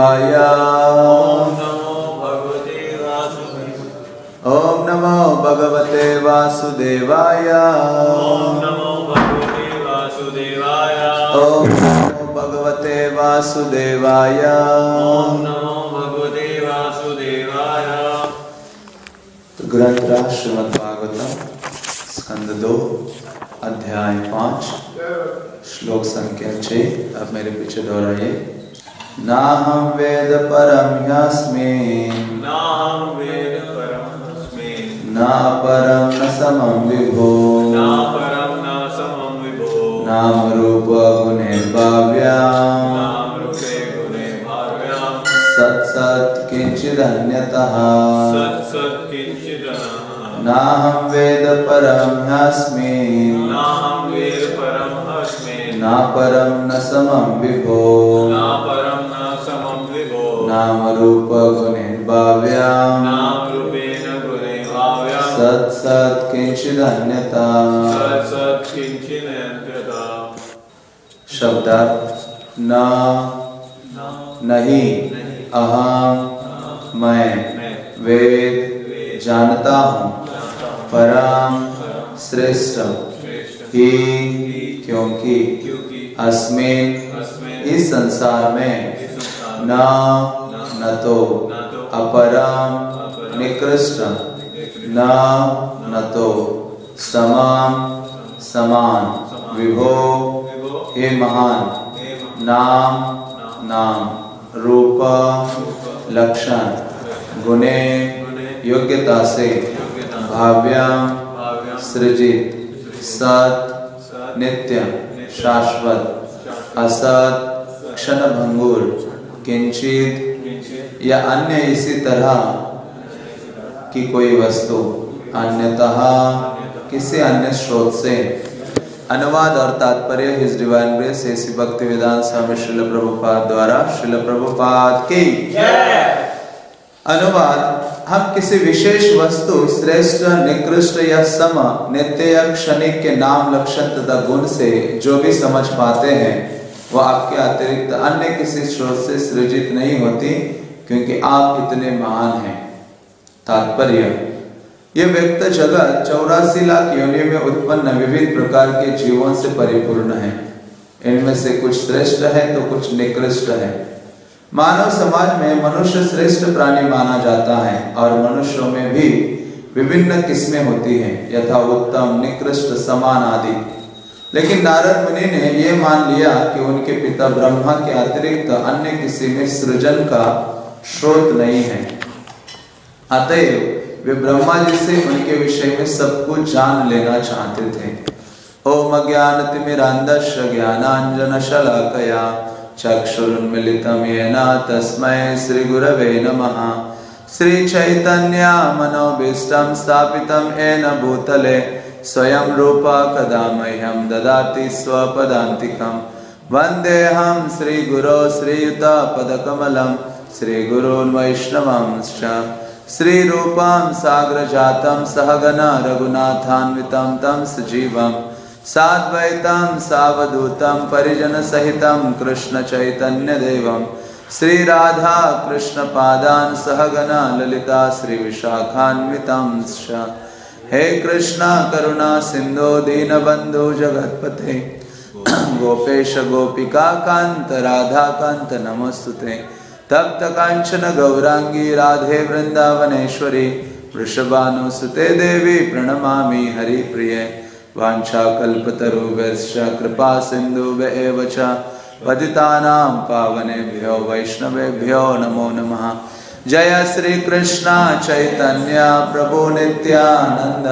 वासुदेवाय ॐ नमो भगवते वासुदेवाय। ॐ नमो भगवते वासुदेवाय। ॐ नमो भगवते वासुदेवाय ॐ नमो भगवते वासुदेवाय ग्रंथ श्रीमद भागवतम स्कंद दो, अध्याय पाँच, श्लोक संख्या छः। अब मेरे पीछे दोहराइए। ना हम वेद परम ह्यस्मि नाहं वेद परमस्मि न परम न समम विभो। न परं न समं विभो। नाम रूप गुणेर्भाव्याम् नाम रूपे गुणे भाव्यां सत् सत् किञ्चिदन्यतः। सत् सत् नाहं वेद परं ह्यस्मि नाहं वेद परमस्मि न परं न समं विभो। न परं न समं विभो नाम रूप गुणेर्भाव्याम्। नाम रूपेण गुणे भाव्यां सत् सत् किञ्चिदन्यता सत् सत् किञ्चिदन्यथा शब्दार्थ न नहीं अहम मैं वेद जानता हूँ परम श्रेष्ठ। ही क्योंकि अस्मिन इस संसार में। न न तो अपरम निकृष्ट। न न तो समान। समान। विभो हे महान। नाम नाम। रूप लक्षण। गुणे योग्यता से। भाव्याम सृजित। सत नित्य। शाश्वत। असत क्षण भंगुर किंचित या अन्य इसी तरह की कोई वस्तु अन्यतः किसी अन्य स्रोत से। अनुवाद और तात्पर्य हिज डिवाइन ग्रेस ऐसी भक्ति वेदांत स्वामी श्रील प्रभुपाद द्वारा श्रील प्रभुपाद की। अनुवाद हम किसी विशेष वस्तु श्रेष्ठ निकृष्ट या सम नित्य या क्षणिक के नाम लक्षण तथा गुण से जो भी समझ पाते हैं वह आपके अतिरिक्त अन्य किसी स्रोत से सृजित नहीं होती, क्योंकि आप इतने महान हैं। तात्पर्य, ये व्यक्त जगत चौरासी लाख योनियों में उत्पन्न विविध प्रकार के जीवों से परिपूर्ण है। इनमें से कुछ श्रेष्ठ है तो कुछ निकृष्ट है। मानव समाज में मनुष्य श्रेष्ठ प्राणी माना जाता है, और मनुष्यों में भी विभिन्न किस्में होती हैं, यथा उत्तम, निकृष्ट, समान आदि। लेकिन नारद मुनि ने यह मान लिया कि उनके पिता ब्रह्मा के अतिरिक्त अन्य किसी में सृजन का स्रोत नहीं है। अतएव वे ब्रह्मा जी से उनके विषय में सब कुछ जान लेना चाहते थे। ओम ज्ञान तिमिरांधस्य ज्ञानांजन शलाकया चक्षुरुन्मिलितं येन तस्मै श्रीगुरवे नमः। श्रीचैतन्या मनोभीष्टं स्थापितं येन भूतले स्वयं रूपा कदा मह्यं ददाति स्वपदान्तिकं। वन्देऽहं श्रीगुरो श्रीयुतापदकमलं, श्रीगुरून् वैष्णवंश्च। श्रीरूपं साग्रजातं सहगना रघुनाथान्वितं तं सजीवम् साद्वैतं सावधूतं परिजनसहितं कृष्णचैतन्यदेवं। श्रीराधा कृष्णपादान् सहगना ललिता श्रीविशाखान्वितं हे कृष्ण, करुणा, सिन्धो, दीनबन्धु, जगत्पते। गोपेश, गोपिका, कान्त, राधाकान्त नमोऽस्तुते तप्त काञ्चन, गौराङ्गी, राधे वृन्दावनेश्वरी, वृषभानुसुते देवी, प्रणमामि हरिप्रिये। वाञ्छाकल्पतरुभ्यश्च कृपा सिन्धुभ्य च। पतितानां पावनेभ्यो, वैष्णवेभ्यो, नमो नमः। जय श्री कृष्ण चैतन्य प्रभु नित्यानंद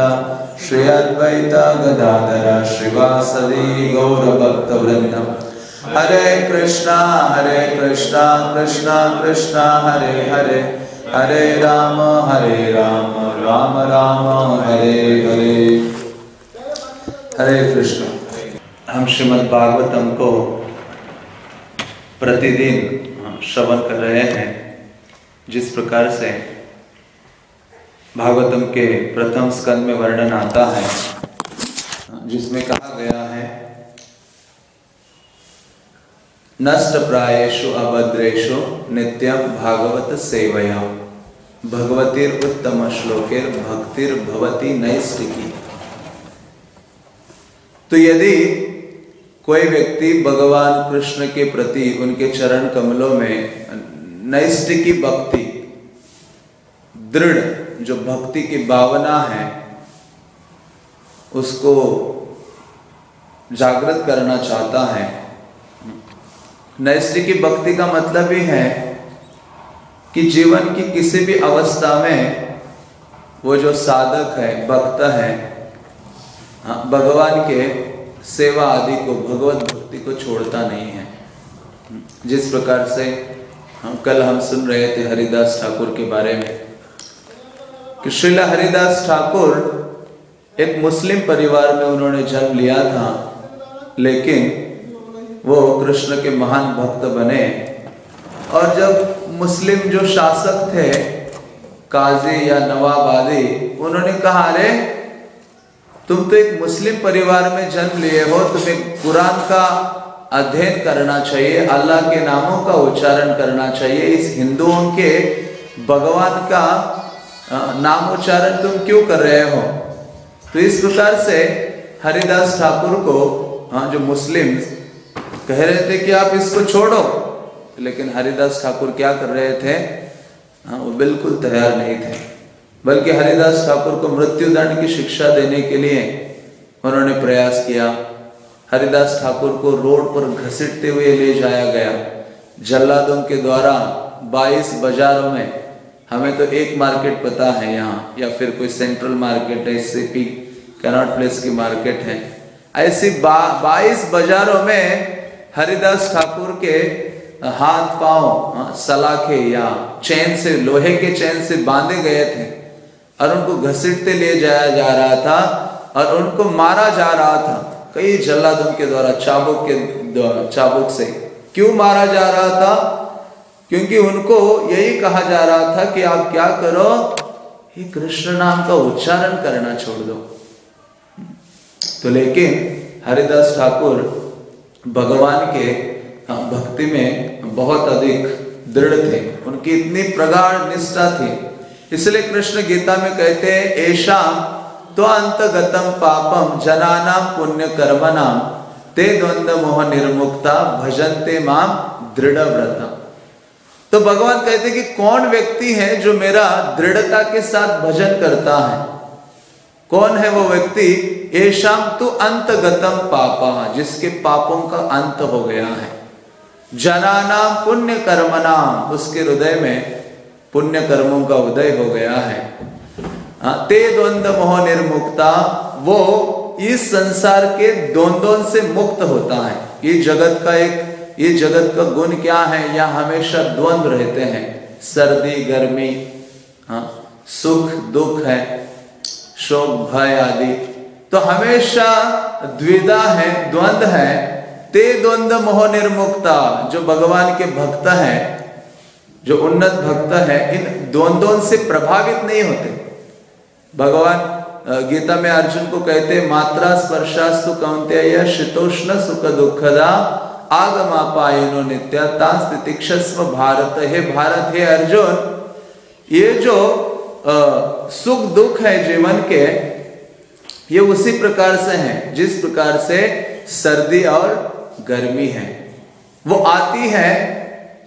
श्री अद्वैत गदाधर श्रीवासदि गौरभक्तवृंद हरे कृष्णा हरे कृष्णा कृष्णा कृष्णा, हरे हरे। हरे राम हरे राम राम राम, हरे हरे। हरे कृष्ण। हम श्रीमद् भागवतम को प्रतिदिन श्रवण कर रहे हैं। जिस प्रकार से भागवतम के प्रथम स्कंद में वर्णन आता है, जिसमें कहा गया है, नष्ट प्रायेशु अभद्रेशु नित्यम भागवत सेवया। भगवतीर उत्तम श्लोकेर भक्तिर भवती नैष्टिकी तो यदि कोई व्यक्ति भगवान कृष्ण के प्रति उनके चरण कमलों में नैष्टिकी भक्ति दृढ़ जो भक्ति की भावना है उसको जागृत करना चाहता है। नैष्टिकी भक्ति का मतलब ही है कि जीवन की किसी भी अवस्था में वो जो साधक है भक्त है हाँ, भगवान के सेवा आदि को भगवत भक्ति को छोड़ता नहीं है। जिस प्रकार से हम कल हम सुन रहे थे हरिदास ठाकुर के बारे में कि श्रीला हरिदास ठाकुर एक मुस्लिम परिवार में उन्होंने जन्म लिया था, लेकिन वो कृष्ण के महान भक्त बने। और जब मुस्लिम जो शासक थे, काजी या नवाब आदि, उन्होंने कहा, अरे, तुम तो एक मुस्लिम परिवार में जन्म लिए हो तुम्हें कुरान का अध्ययन करना चाहिए, अल्लाह के नामों का उच्चारण करना चाहिए। इस हिंदुओं के भगवान का नाम उच्चारण तुम क्यों कर रहे हो? तो इस प्रकार से हरिदास ठाकुर को हाँ जो मुस्लिम कह रहे थे कि आप इसको छोड़ो, लेकिन हरिदास ठाकुर क्या कर रहे थे? हाँ वो बिल्कुल तैयार नहीं थे। बल्कि हरिदास ठाकुर को मृत्युदंड की शिक्षा देने के लिए उन्होंने प्रयास किया। हरिदास ठाकुर को रोड पर घसीटते हुए ले जाया गया। जल्लादों के द्वारा 22 बाजारों में, हमें तो एक मार्केट पता है यहाँ, या फिर कोई सेंट्रल मार्केट है सीपी कैनॉट प्लेस की मार्केट है। ऐसी बाईस बाजारों में हरिदास ठाकुर के हाथ पाँव सलाखे या चैन से, लोहे के चैन से बांधे गए थे और उनको घसीटते ले जाया जा रहा था और उनको मारा जा रहा था। कई जल्लादों के द्वारा, चाबुक के चाबुक से। क्यों मारा जा रहा था? क्योंकि उनको यही कहा जा रहा था कि आप क्या करो ये कृष्ण नाम का उच्चारण करना छोड़ दो। तो लेकिन हरिदास ठाकुर भगवान के भक्ति में बहुत अधिक दृढ़ थे। उनकी इतनी प्रगाढ़ निष्ठा थी। इसलिए कृष्ण गीता में कहते हैं, ऐशा तो अंतगतम पापम जनानाम पुण्य कर्मनाम ते द्वंद्व मोह निर्मुक्ता, भजनते माम दृढ़ व्रतम तो भगवान कहते कि कौन व्यक्ति है जो मेरा दृढ़ता के साथ भजन करता है? कौन है वो व्यक्ति? ऐशाम तो अंतगतम पापा, जिसके पापों का अंत हो गया है। जनानाम पुण्य कर्मनाम उसके हृदय में पुण्य कर्मों का उदय हो गया है। हाँ, ते द्वंद मोह निर्मुक्ता वो इस संसार के द्वंद्वों से मुक्त होता है। ये जगत का एक ये जगत का गुण क्या है? यहाँ हमेशा द्वंद रहते हैं? सर्दी गर्मी हाँ सुख दुख है शोक भय आदि। तो हमेशा द्विधा है द्वंद है। ते द्वंद मोह निर्मुक्ता जो भगवान के भक्त हैं जो उन्नत भक्त है इन द्वंद्वों से प्रभावित नहीं होते। भगवान गीता में अर्जुन को कहते मात्रा स्पर्शास्तु कौंत्य शीतोष्ण सुख दुखदा आगमा पायनो नित्य तितिक्षस्व भारत हे भारत हे अर्जुन ये जो आ, सुख दुख है जीवन के ये उसी प्रकार से है जिस प्रकार से सर्दी और गर्मी है। वो आती है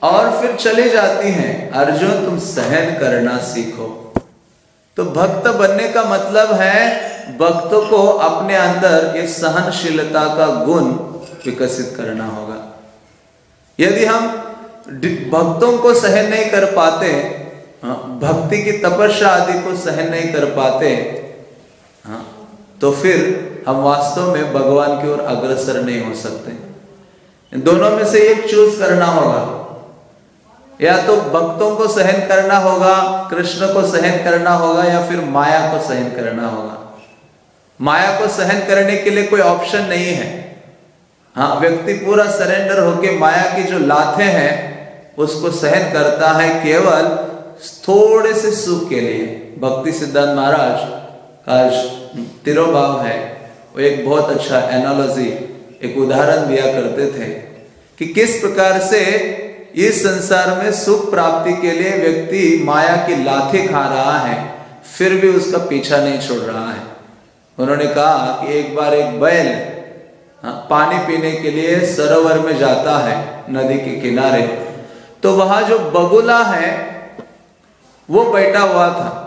और फिर चली जाती है। अर्जुन तुम सहन करना सीखो। तो भक्त बनने का मतलब है भक्त को अपने अंदर ये सहनशीलता का गुण विकसित करना होगा। यदि हम भक्तों को सहन नहीं कर पाते हाँ, भक्ति की तपस्या आदि को सहन नहीं कर पाते हाँ, तो फिर हम वास्तव में भगवान की ओर अग्रसर नहीं हो सकते। दोनों में से एक चूज़ करना होगा। या तो भक्तों को सहन करना होगा, कृष्ण को सहन करना होगा, या फिर माया को सहन करना होगा। माया को सहन करने के लिए कोई ऑप्शन नहीं है। हाँ व्यक्ति पूरा सरेंडर होके माया की जो लाथे हैं, उसको सहन करता है केवल थोड़े से सुख के लिए। भक्ति सिद्धांत महाराज का तिरोभाव है। वो एक बहुत अच्छा एनोलॉजी एक उदाहरण दिया करते थे कि किस प्रकार से इस संसार में सुख प्राप्ति के लिए व्यक्ति माया की लाठी खा रहा है फिर भी उसका पीछा नहीं छोड़ रहा है। उन्होंने कहा कि एक बार एक बैल हाँ, पानी पीने के लिए सरोवर में जाता है नदी के किनारे। तो वहाँ जो बगुला है वो बैठा हुआ था।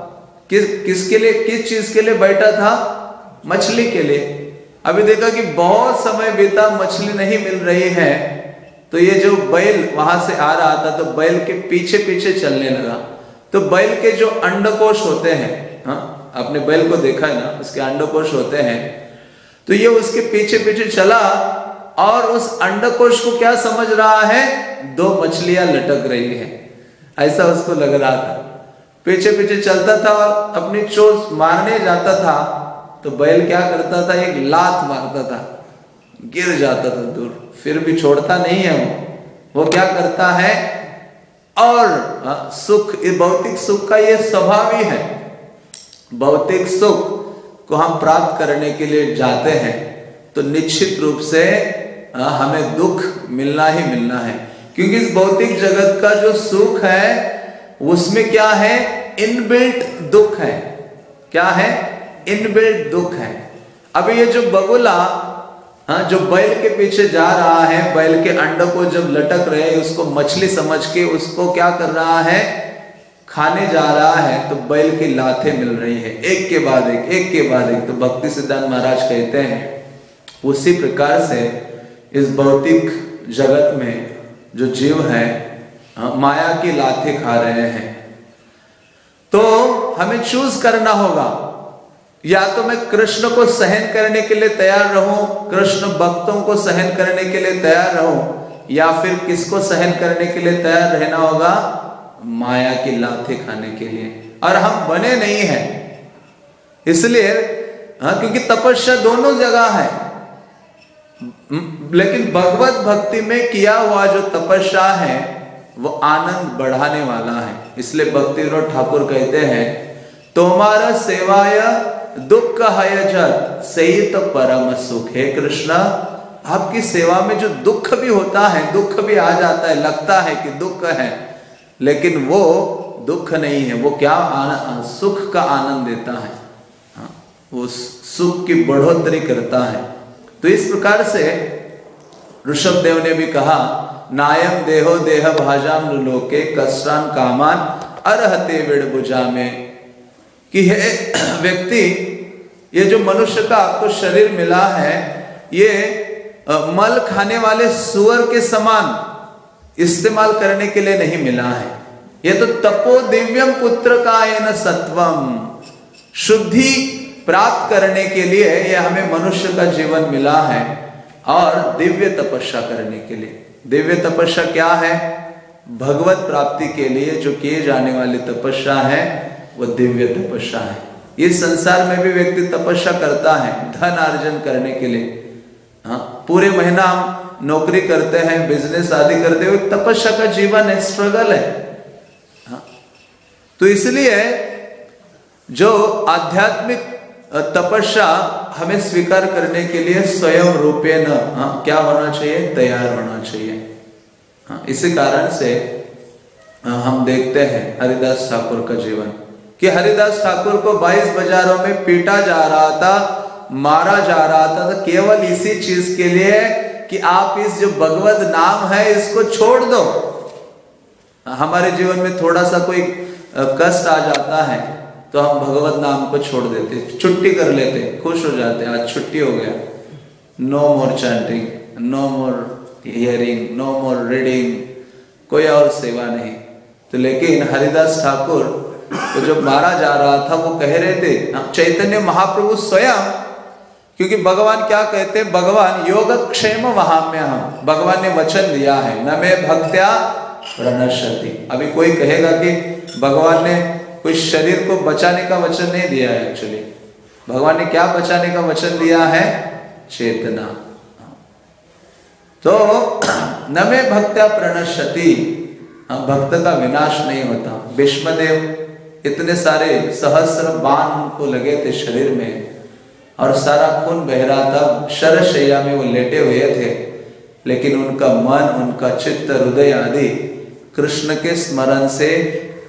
किस किसके लिए किस चीज़ के लिए बैठा था? मछली के लिए। अभी देखा कि बहुत समय बीता मछली नहीं मिल रही है। तो ये जो बैल वहाँ से आ रहा था तो बैल के पीछे पीछे चलने लगा। तो बैल के जो अंडकोश होते हैं हाँ आपने बैल को देखा है ना, उसके अंडकोश होते हैं तो ये उसके पीछे पीछे चला और उस अंडकोश को क्या समझ रहा है? दो मछलियाँ लटक रही है। ऐसा उसको लग रहा था। पीछे पीछे चलता था और अपनी चोट मारने जाता था तो बैल क्या करता था? एक लात मारता था। गिर जाता था दूर। फिर भी छोड़ता नहीं है वो। वो क्या करता है? और हाँ, सुख भौतिक सुख का ये स्वभाव ही है। भौतिक सुख को हम प्राप्त करने के लिए जाते हैं तो निश्चित रूप से हाँ, हमें दुख मिलना ही मिलना है। क्योंकि इस भौतिक जगत का जो सुख है उसमें क्या है? इनबिल्ट दुख है। क्या है? इनबिल्ट दुख है। अभी ये जो बगुला हाँ जो बैल के पीछे जा रहा है बैल के अंडों को जब लटक रहे उसको मछली समझ के उसको क्या कर रहा है? खाने जा रहा है तो बैल की लाथे मिल रही है। एक के बाद एक एक के बाद एक तो भक्ति सिद्धांत महाराज कहते हैं उसी प्रकार से इस भौतिक जगत में जो जीव है हाँ, माया की लाथे खा रहे हैं। तो हमें चूज़ करना होगा। या तो मैं कृष्ण को सहन करने के लिए तैयार रहूँ, कृष्ण भक्तों को सहन करने के लिए तैयार रहूँ, या फिर किसको सहन करने के लिए तैयार रहना होगा? माया की लाथे खाने के लिए। और हम बने नहीं हैं। इसलिए हाँ क्योंकि तपस्या दोनों जगह है। लेकिन भगवत भक्ति में किया हुआ जो तपस्या है, वो आनंद बढ़ाने वाला है। इसलिए भक्ति ठाकुर कहते हैं, तुम्हारा सेवाय दुख जत सही तो परम सुख। है कृष्ण आपकी सेवा में जो दुख भी होता है दुख भी आ जाता है लगता है कि दुख है लेकिन वो दुख नहीं है। वो क्या सुख का आनंद देता है। हाँ, वो सुख की बढ़ोतरी करता है। तो इस प्रकार से ऋषभ देव ने भी कहा नायम देहो देह भाजाम लोके कसरान कामान अरहते विड़ बुझा में कि हे व्यक्ति, ये जो मनुष्य का आपको शरीर मिला है, ये मल खाने वाले सुअर के समान इस्तेमाल करने के लिए नहीं मिला है। ये तो तपो दिव्यम पुत्र का न सत्वम, शुद्धि प्राप्त करने के लिए यह हमें मनुष्य का जीवन मिला है और दिव्य तपस्या करने के लिए। दिव्य तपस्या क्या है? भगवत प्राप्ति के लिए जो किए जाने वाली तपस्या है वो दिव्य तपस्या है। इस संसार में भी व्यक्ति तपस्या करता है, धन अर्जन करने के लिए। हाँ पूरे महीना हम नौकरी करते हैं बिज़नेस आदि करते हुए तपस्या का जीवन है स्ट्रगल है। हाँ तो इसलिए जो आध्यात्मिक तपस्या हमें स्वीकार करने के लिए स्वयं रूपे न हाँ क्या होना चाहिए? तैयार होना चाहिए। हाँ इसी कारण से हम देखते हैं हरिदास ठाकुर का जीवन। कि हरिदास ठाकुर को 22 बाजारों में पीटा जा रहा था, मारा जा रहा था तो केवल इसी चीज़ के लिए कि आप इस जो भगवत नाम है, इसको छोड़ दो। हमारे जीवन में थोड़ा सा कोई कष्ट आ जाता है तो हम भगवत नाम को छोड़ देते, छुट्टी कर लेते, खुश हो जाते, आज छुट्टी हो गया। No more chanting no more hearing no more reading कोई और सेवा नहीं। तो लेकिन हरिदास ठाकुर तो जब मारा जा रहा था, वो कह रहे थे, चैतन्य महाप्रभु स्वयं, क्योंकि भगवान क्या कहते हैं, भगवान योग क्षेम वहाँ में हम भगवान ने वचन दिया है, न मैं भक्त्या प्रणशति अभी कोई कहेगा कि भगवान ने कोई शरीर को बचाने का वचन नहीं दिया है एक्चुअली भगवान ने क्या बचाने का वचन दिया है? चेतना। तो न में भक्त्या प्रणशति भक्त का विनाश नहीं होता। विष्मदेव इतने सारे सहस्र बाण उनको लगे थे शरीर में, और सारा खून बह रहा था। शरशैया में वो लेटे हुए थे, लेकिन उनका मन, उनका चित्त, हृदय आदि कृष्ण के स्मरण से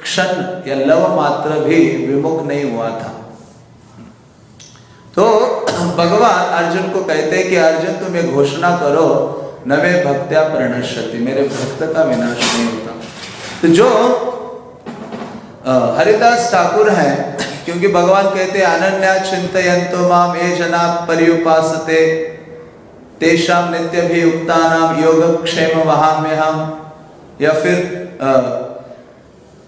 क्षण या लव मात्र भी विमुख नहीं हुआ था। तो भगवान अर्जुन को कहते हैं कि, अर्जुन, तुम ये घोषणा करो, नवे भक्त्या प्रणश्यति, मेरे भक्त का विनाश नहीं होता। तो जो हरिदास ठाकुर हैं, क्योंकि भगवान कहते अनन्या चिंतयंतो माम ए जना पर्युपासते। तेषाम नित्य भी उक्ता नाम योग क्षेम वहाम्य हम या फिर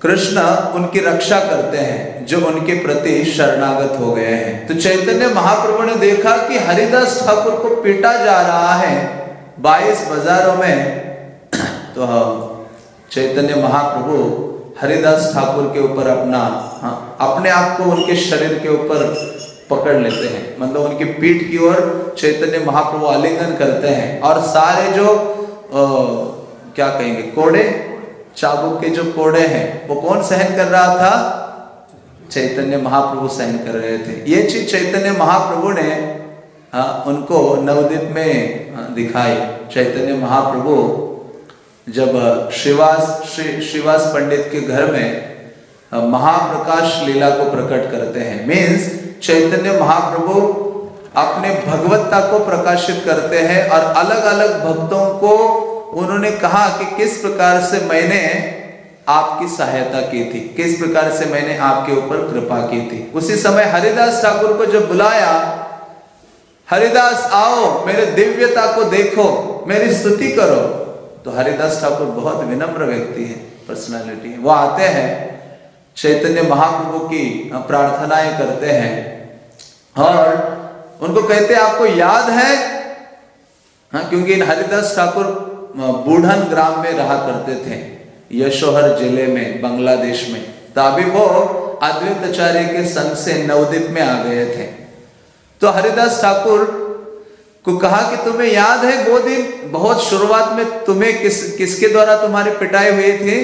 कृष्ण उनकी रक्षा करते हैं, जो उनके प्रति शरणागत हो गए हैं। तो चैतन्य महाप्रभु ने देखा कि हरिदास ठाकुर को पीटा जा रहा है बाईस बाजारों में। तो चैतन्य महाप्रभु हरिदास ठाकुर के ऊपर अपना हाँ, अपने आप को उनके शरीर के ऊपर पकड़ लेते हैं। मतलब उनकी पीठ की ओर चैतन्य महाप्रभु आलिंगन करते हैं और सारे जो आ, क्या कहेंगे कोड़े चाबुक के जो कोड़े हैं वो कौन सहन कर रहा था? चैतन्य महाप्रभु सहन कर रहे थे। ये चीज़ चैतन्य महाप्रभु ने आ, उनको नवदीप में दिखाई। चैतन्य महाप्रभु जब श्रीवास श्री श्रीवास पंडित के घर में महाप्रकाश लीला को प्रकट करते हैं। मीन्स चैतन्य महाप्रभु अपने भगवत्ता को प्रकाशित करते हैं और अलग अलग भक्तों को उन्होंने कहा कि किस प्रकार से मैंने आपकी सहायता की थी, किस प्रकार से मैंने आपके ऊपर कृपा की थी। उसी समय हरिदास ठाकुर को जब बुलाया, हरिदास, आओ, मेरे दिव्यता को देखो, मेरी स्तुति करो। तो हरिदास ठाकुर बहुत विनम्र व्यक्ति है पर्सनालिटी है। वो आते हैं, चैतन्य महाप्रभु की प्रार्थनाएँ करते हैं और उनको कहते हैं, आपको याद है? हाँ क्योंकि इन हरिदास ठाकुर बूढ़न ग्राम में रहा करते थे, यशोहर ज़िले में, बांग्लादेश में। तो अभी वो अद्वैत आचार्य के संग से नवदीप में आ गए थे। तो हरिदास ठाकुर को कहा कि तुम्हें याद है वो दिन? बहुत शुरुआत में तुम्हें किस, किसके द्वारा तुम्हारी पिटाई हुई थी?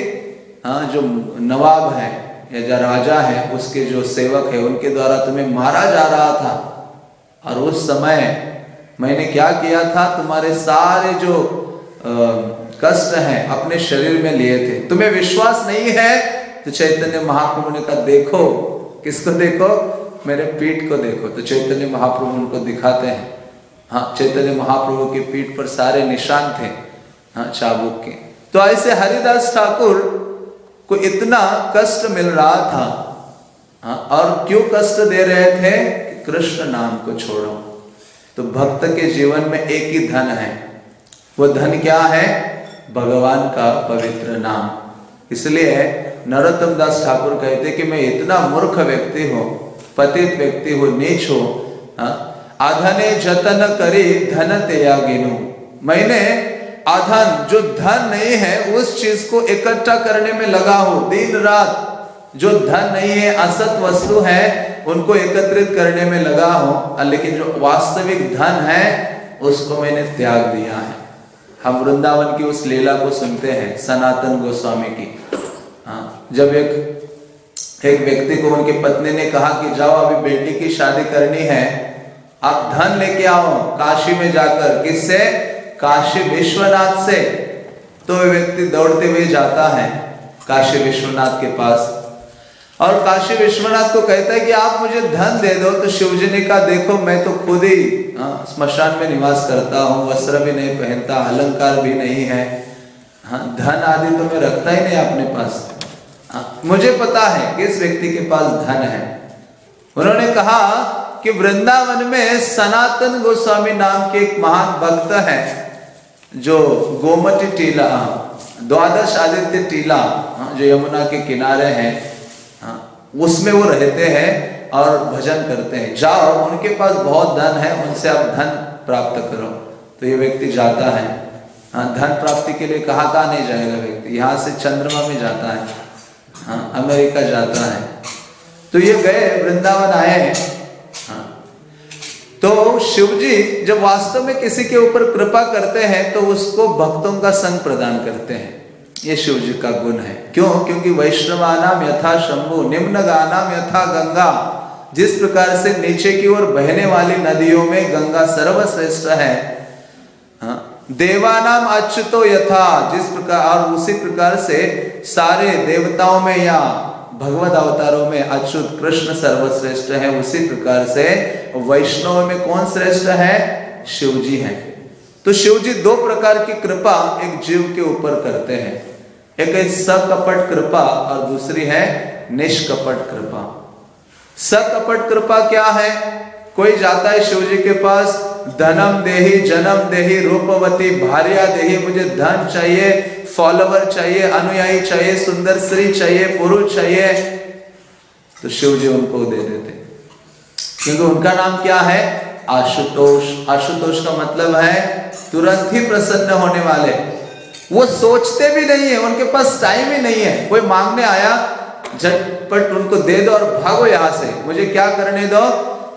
हाँ जो नवाब है या जो राजा है, उसके जो सेवक है, उनके द्वारा तुम्हें मारा जा रहा था। और उस समय मैंने क्या किया था? तुम्हारे सारे जो कष्ट हैं, अपने शरीर में लिए थे। तुम्हें विश्वास नहीं है? तो चैतन्य महाप्रभु ने कहा, देखो, किसको देखो? मेरे पीठ को देखो। तो चैतन्य महाप्रभु उनको दिखाते हैं। हाँ चैतन्य महाप्रभु की पीठ पर सारे निशान थे हाँ चाबुक के। तो ऐसे हरिदास ठाकुर को इतना कष्ट मिल रहा था हाँ और क्यों कष्ट दे रहे थे कृष्ण नाम को छोड़ो। तो भक्त के जीवन में एक ही धन है। वो धन क्या है? भगवान का पवित्र नाम। इसलिए नरोत्तम दास ठाकुर कहते कि मैं इतना मूर्ख व्यक्ति हूँ, पतित व्यक्ति हूँ, नीच हूँ आधने जतन करे धन त्यागिनु मैंने आधन, जो धन नहीं है, उस चीज़ को इकट्ठा करने में लगा हो। दिन रात जो धन नहीं है, असत वस्तु है, उनको एकत्रित करने में लगा हो। लेकिन जो वास्तविक धन है, उसको मैंने त्याग दिया है। हम वृंदावन की उस लीला को सुनते हैं, सनातन गोस्वामी की। हाँ जब एक एक व्यक्ति को उनकी पत्नी ने कहा कि, जाओ, अभी बेटी की शादी करनी है। आप धन लेके आओ काशी में जाकर। किससे? काशी विश्वनाथ से। तो व्यक्ति दौड़ते हुए जाता है काशी विश्वनाथ के पास। और काशी विश्वनाथ को कहता है कि आप मुझे धन दे दो तो शिवजी ने कहा देखो मैं तो खुद ही हाँ, स्मशान में निवास करता हूँ वस्त्र भी नहीं पहनता अलंकार भी नहीं है। हाँ धन आदि तो मैं रखता ही नहीं अपने पास। हाँ, मुझे पता है किस व्यक्ति के पास धन है। उन्होंने कहा कि वृंदावन में सनातन गोस्वामी नाम के एक महान भक्त है जो गोमती टीला द्वादश आदित्य टीला हाँ, जो यमुना के किनारे हैं हाँ, उसमें वो रहते हैं और भजन करते हैं। जाओ उनके पास बहुत धन है उनसे आप धन प्राप्त करो। तो ये व्यक्ति जाता है। हाँ धन प्राप्ति के लिए कहाँ कहाँ नहीं जाएगा व्यक्ति? यहाँ से चंद्रमा में जाता है। हाँ अमेरिका जाता है। तो ये गए वृंदावन आए। तो शिव जी जब वास्तव में किसी के ऊपर कृपा करते हैं तो उसको भक्तों का संग प्रदान करते हैं। ये शिव जी का गुण है। क्यों? क्योंकि वैष्णवानाम यथा शंभु निम्न गानाम यथा गंगा। जिस प्रकार से नीचे की ओर बहने वाली नदियों में गंगा सर्वश्रेष्ठ है। हाँ। देवानाम अच्युतो यथा, जिस प्रकार, और उसी प्रकार से सारे देवताओं में या भगवत अवतारों में अच्युत कृष्ण सर्वश्रेष्ठ है, उसी प्रकार से वैष्णव में कौन श्रेष्ठ है? शिव जी है। तो शिव जी दो प्रकार की कृपा एक जीव के ऊपर करते हैं। एक है सकपट कृपा और दूसरी है निष्कपट कृपा। सकपट कृपा क्या है? कोई जाता है शिव जी के पास, धनम देही, जन्म देही, रूपवती, भार्या देही, मुझे धन चाहिए फॉलोवर चाहिए, अनुयायी चाहिए, सुंदर स्त्री चाहिए, पुरुष चाहिए तो शिव जी उनको दे देते क्योंकि उनका नाम क्या है? आशुतोष। आशुतोष का मतलब है, तुरंत ही प्रसन्न होने वाले। वो सोचते भी नहीं है, उनके पास टाइम ही नहीं है। कोई मांगने आया, झटपट उनको दे दो और भागो यहाँ से। मुझे क्या करने दो?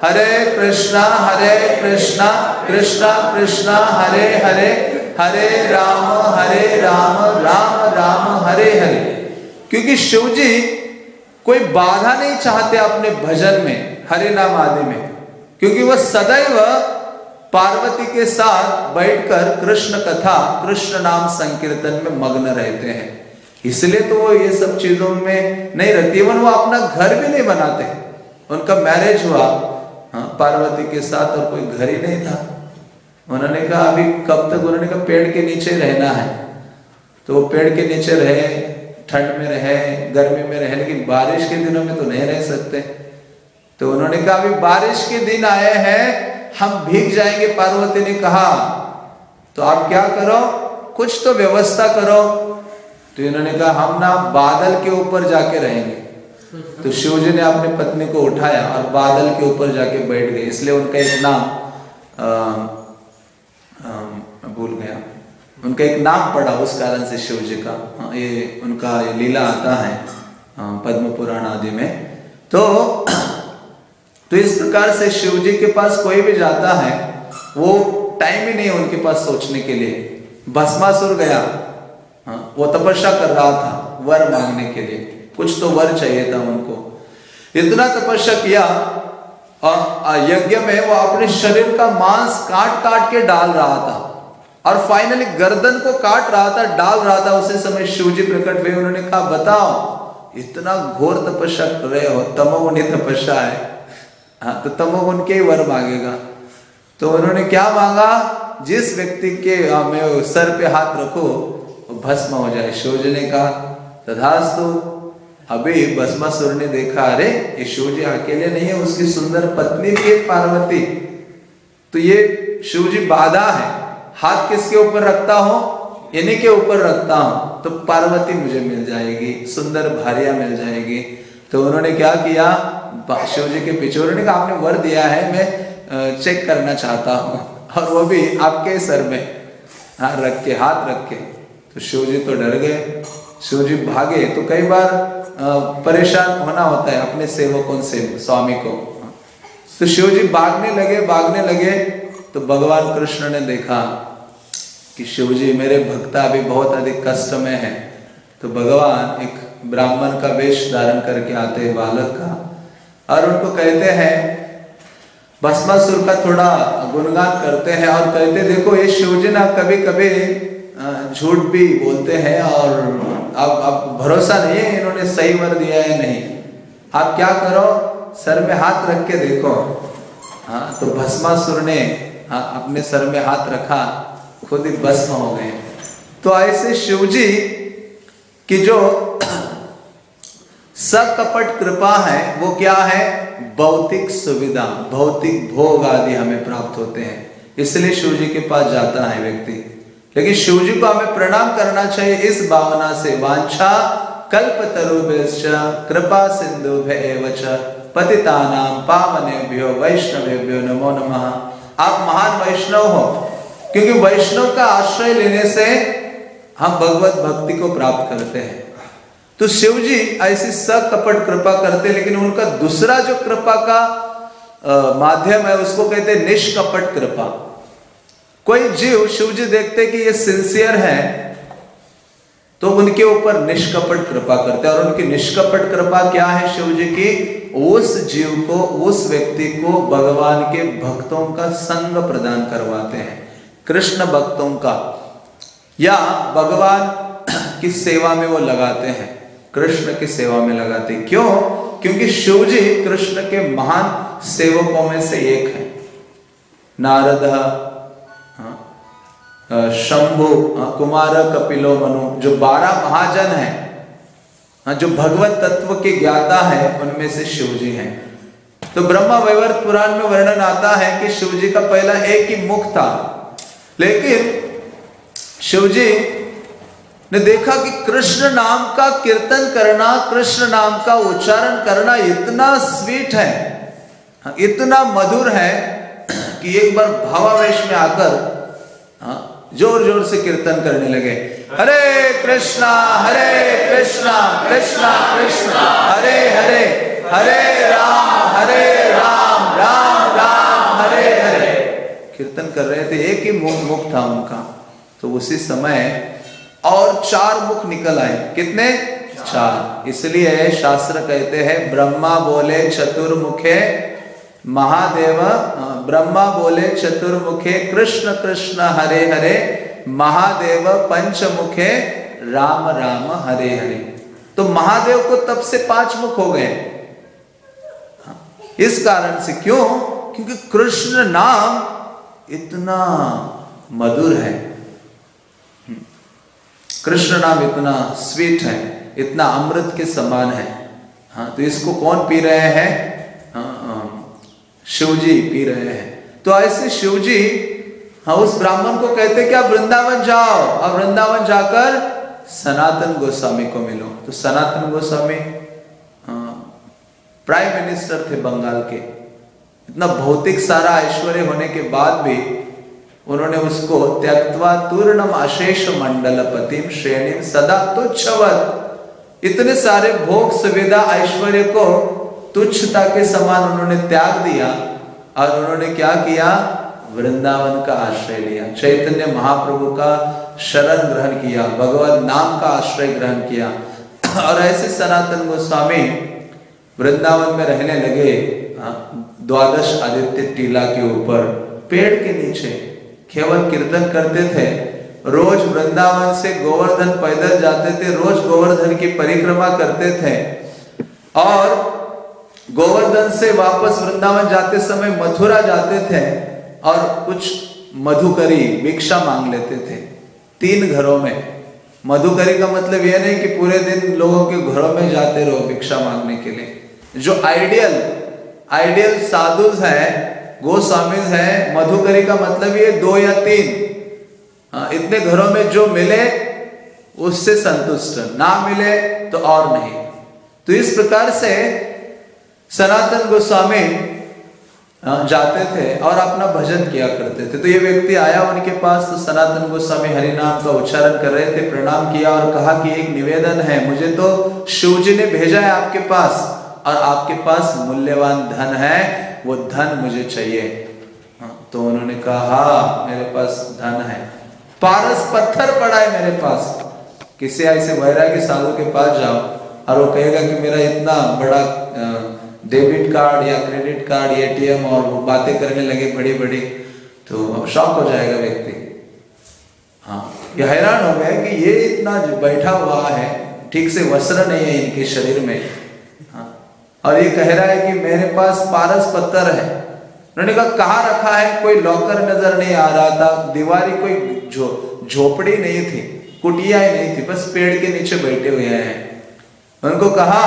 हरे कृष्णा हरे कृष्णा कृष्णा कृष्णा, हरे हरे हरे राम हरे राम राम राम, हरे हरे। क्योंकि शिव जी कोई बाधा नहीं चाहते अपने भजन में हरे नाम आदि में। क्योंकि वह सदैव पार्वती के साथ बैठकर कृष्ण कथा, कृष्ण नाम संकीर्तन में मग्न रहते हैं। इसलिए तो वो ये सब चीज़ों में नहीं रहती। इवन वो अपना घर भी नहीं बनाते। उनका मैरिज हुआ। हाँ पार्वती के साथ और कोई घर ही नहीं था। उन्होंने कहा, अभी कब तक? उन्होंने कहा, पेड़ के नीचे रहना है। तो वो पेड़ के नीचे रहे, ठंड में रहे, गर्मी में रहे, लेकिन बारिश के दिनों में तो नहीं रह सकते। तो उन्होंने कहा, अभी बारिश के दिन आए हैं, हम भीग जाएँगे। पार्वती ने कहा तो आप क्या करो? कुछ तो व्यवस्था करो। तो इन्होंने कहा, हम ना बादल के ऊपर जाके रहेंगे। तो शिव जी ने अपनी पत्नी को उठाया और बादल के ऊपर जाके बैठ गए इसलिए उनका एक नाम भूल गया। उनका एक नाम पड़ा उस कारण से शिव जी का। हाँ, ये उनका ये लीला आता है पद्म पुराण आदि में। तो तो इस प्रकार से शिव जी के पास कोई भी जाता है वो टाइम ही नहीं उनके पास सोचने के लिए। भस्मासुर गया। हाँ, वो तपस्या कर रहा था वर मांगने के लिए। कुछ तो वर चाहिए था उनको। इतना तपस्या किया और यज्ञ में वो अपने शरीर का मांस काट काट के डाल रहा था और फाइनली गर्दन को काट रहा था, डाल रहा था। उसी समय शिवजी प्रकट हुए, उन्होंने कहा, बताओ, इतना घोर तपस्या कर रहे हो तमोगुनी तपस्या है। हाँ तो तमोगुण के ही वर मांगेगा। तो उन्होंने क्या मांगा, जिस व्यक्ति के में सर पे हाथ रखो भस्म हो जाए। शिवजी ने कहा, तथास्तु अभी भस्मासुर ने देखा, अरे, ये शिव जी अकेले नहीं है, उसकी सुंदर पत्नी भी है पार्वती। तो ये शिव जी बाधा है। हाथ किसके ऊपर रखता हूँ? इन्हीं के ऊपर रखता हूँ। तो पार्वती मुझे मिल जाएगी, सुंदर भारिया मिल जाएगी। तो उन्होंने क्या किया? शिव जी के पीछे उन्होंने कहा, आपने वर दिया है, मैं चेक करना चाहता हूँ। और वो भी आपके सर में हाँ रख के, हाथ रख के। तो शिव जी तो डर गए। शिव जी भागे तो कई बार परेशान होना होता है अपने सेवकों से, स्वामी को। तो शिव जी भागने लगे भागने लगे तो भगवान कृष्ण ने देखा कि शिव जी मेरे भक्ता अभी बहुत अधिक कष्ट में है। तो भगवान एक ब्राह्मण का वेश धारण करके आते हैं, बालक का। और उनको कहते हैं, भस्मासुर का थोड़ा गुणगान करते हैं और कहते देखो, ये शिवजी ना कभी कभी झूठ भी बोलते हैं और अब अब भरोसा नहीं है इन्होंने सही वर दिया है नहीं। आप क्या करो सर में हाथ रख के देखो। हाँ तो भस्मासुर ने हाँ, अपने सर में हाथ रखा खुद ही भस्म हो गए। तो ऐसे शिवजी की जो सकपट कृपा है वो क्या है? भौतिक सुविधा भौतिक भोग आदि हमें प्राप्त होते हैं। इसलिए शिव जी के पास जाता है व्यक्ति। लेकिन शिव जी को हमें प्रणाम करना चाहिए इस भावना से वांछा कल्प तरुभ्य कृपा सिंधु पतिता नाम पावनेभ्यो वैष्णवेभ्यो नमो नमः। आप महान वैष्णव हो, क्योंकि वैष्णव का आश्रय लेने से हम भगवत भक्ति को प्राप्त करते हैं। तो शिव जी ऐसी सकपट कृपा करते लेकिन उनका दूसरा जो कृपा का माध्यम है, उसको कहते हैं निष्कपट कृपा। कोई जीव शिव जी देखते कि ये सिंसियर है तो उनके ऊपर निष्कपट कृपा करते हैं। और उनकी निष्कपट कृपा क्या है शिव जी की? उस जीव को, उस व्यक्ति को भगवान के भक्तों का संग प्रदान करवाते हैं। कृष्ण भक्तों का, या भगवान की सेवा में वो लगाते हैं। कृष्ण की सेवा में लगाते हैं। क्यों? क्योंकि शिव जी कृष्ण के महान सेवकों में से एक है। नारद शंभु कुमार कपिलो मनु जो बारह महाजन हैं हाँ, जो भगवत तत्व के ज्ञाता है उनमें से शिव जी हैं। तो ब्रह्मा वैवर्त पुराण में वर्णन आता है कि शिव जी का पहला एक ही मुख था। लेकिन शिव जी ने देखा कि कृष्ण नाम का कीर्तन करना कृष्ण नाम का उच्चारण करना इतना स्वीट है इतना मधुर है कि एक बार भावावेश में आकर ज़ोर ज़ोर से कीर्तन करने लगे। हरे कृष्णा हरे कृष्णा कृष्णा कृष्णा। हरे हरे हरे राम हरे राम राम राम, हरे हरे। कीर्तन कर रहे थे, एक ही मुख मुख था उनका। तो उसी समय और चार मुख निकल आए। कितने? चार। इसलिए शास्त्र कहते हैं, ब्रह्मा बोले, चतुर्मुखे महादेव ब्रह्मा बोले, चतुर्मुखे कृष्ण कृष्ण हरे हरे, महादेव पंचमुखे राम राम हरे हरे। तो महादेव को तब से पाँच मुख हो गए। इस कारण से क्यों? क्योंकि कृष्ण नाम इतना मधुर है। कृष्ण नाम इतना स्वीट है, इतना अमृत के समान है। हाँ तो इसको कौन पी रहे हैं? हाँ, शिव जी पी रहे हैं। तो ऐसे शिव जी हाँ उस ब्राह्मण को कहते कि आप वृंदावन जाओ। अब वृंदावन जाकर सनातन गोस्वामी को मिलो। तो सनातन गोस्वामी प्राइम मिनिस्टर थे बंगाल के। इतना भौतिक सारा ऐश्वर्य होने के बाद भी उन्होंने उसको त्यक्वा तूर्णम अशेष मंडल पतिम श्रेणी सदा तुच्छवत। इतने सारे भोग सुविधा ऐश्वर्य को तुच्छता के समान उन्होंने त्याग दिया और उन्होंने क्या किया? वृंदावन का आश्रय लिया। चैतन्य महाप्रभु का शरण ग्रहण किया भगवत नाम का आश्रय ग्रहण किया। और ऐसे सनातन गोस्वामी वृंदावन में रहने लगे हाँ, द्वादश आदित्य टीला के ऊपर पेड़ के नीचे केवल कीर्तन करते थे। रोज वृंदावन से गोवर्धन पैदल जाते थे रोज गोवर्धन की परिक्रमा करते थे। और गोवर्धन से वापस वृंदावन जाते समय मथुरा जाते थे और कुछ मधुकरी भिक्षा मांग लेते थे। तीन घरों में। मधुकरी का मतलब यह नहीं कि पूरे दिन लोगों के घरों में जाते रहो भिक्षा मांगने के लिए। जो आइडियल आइडियल साधु है गोस्वामी है मधुकरी का मतलब ये दो या तीन। हाँ, इतने घरों में जो मिले उससे संतुष्ट। ना मिले तो और नहीं। तो इस प्रकार से सनातन गोस्वामी जाते थे और अपना भजन किया करते थे। तो ये व्यक्ति आया उनके पास तो सनातन गोस्वामी हरि नाम का उच्चारण कर रहे थे प्रणाम किया और कहा कि एक निवेदन है मुझे तो शिव जी ने भेजा है आपके पास और आपके पास मूल्यवान धन है वो धन मुझे चाहिए। हाँ, तो उन्होंने कहा मेरे पास धन है। पारस पत्थर पड़ा है मेरे पास। किसी ऐसे वैराग्य साधु के पास जाओ और वो कहेगा कि मेरा इतना बड़ा डेबिट कार्ड या क्रेडिट कार्ड एटीएम और वो बातें करने लगे बड़ी बड़ी तो अब शॉक हो जाएगा व्यक्ति। हाँ ये हैरान हो गया कि ये इतना बैठा हुआ है, ठीक से वस्त्र नहीं है इनके शरीर में। हाँ और ये कह रहा है कि मेरे पास पारस पत्थर है। उन्होंने कहा कहा रखा है? कोई लॉकर नज़र नहीं आ रहा था, दीवारी कोई झोपड़ी नहीं थी कुटिया ही नहीं थी, बस पेड़ के नीचे बैठे हुए हैं। उनको कहा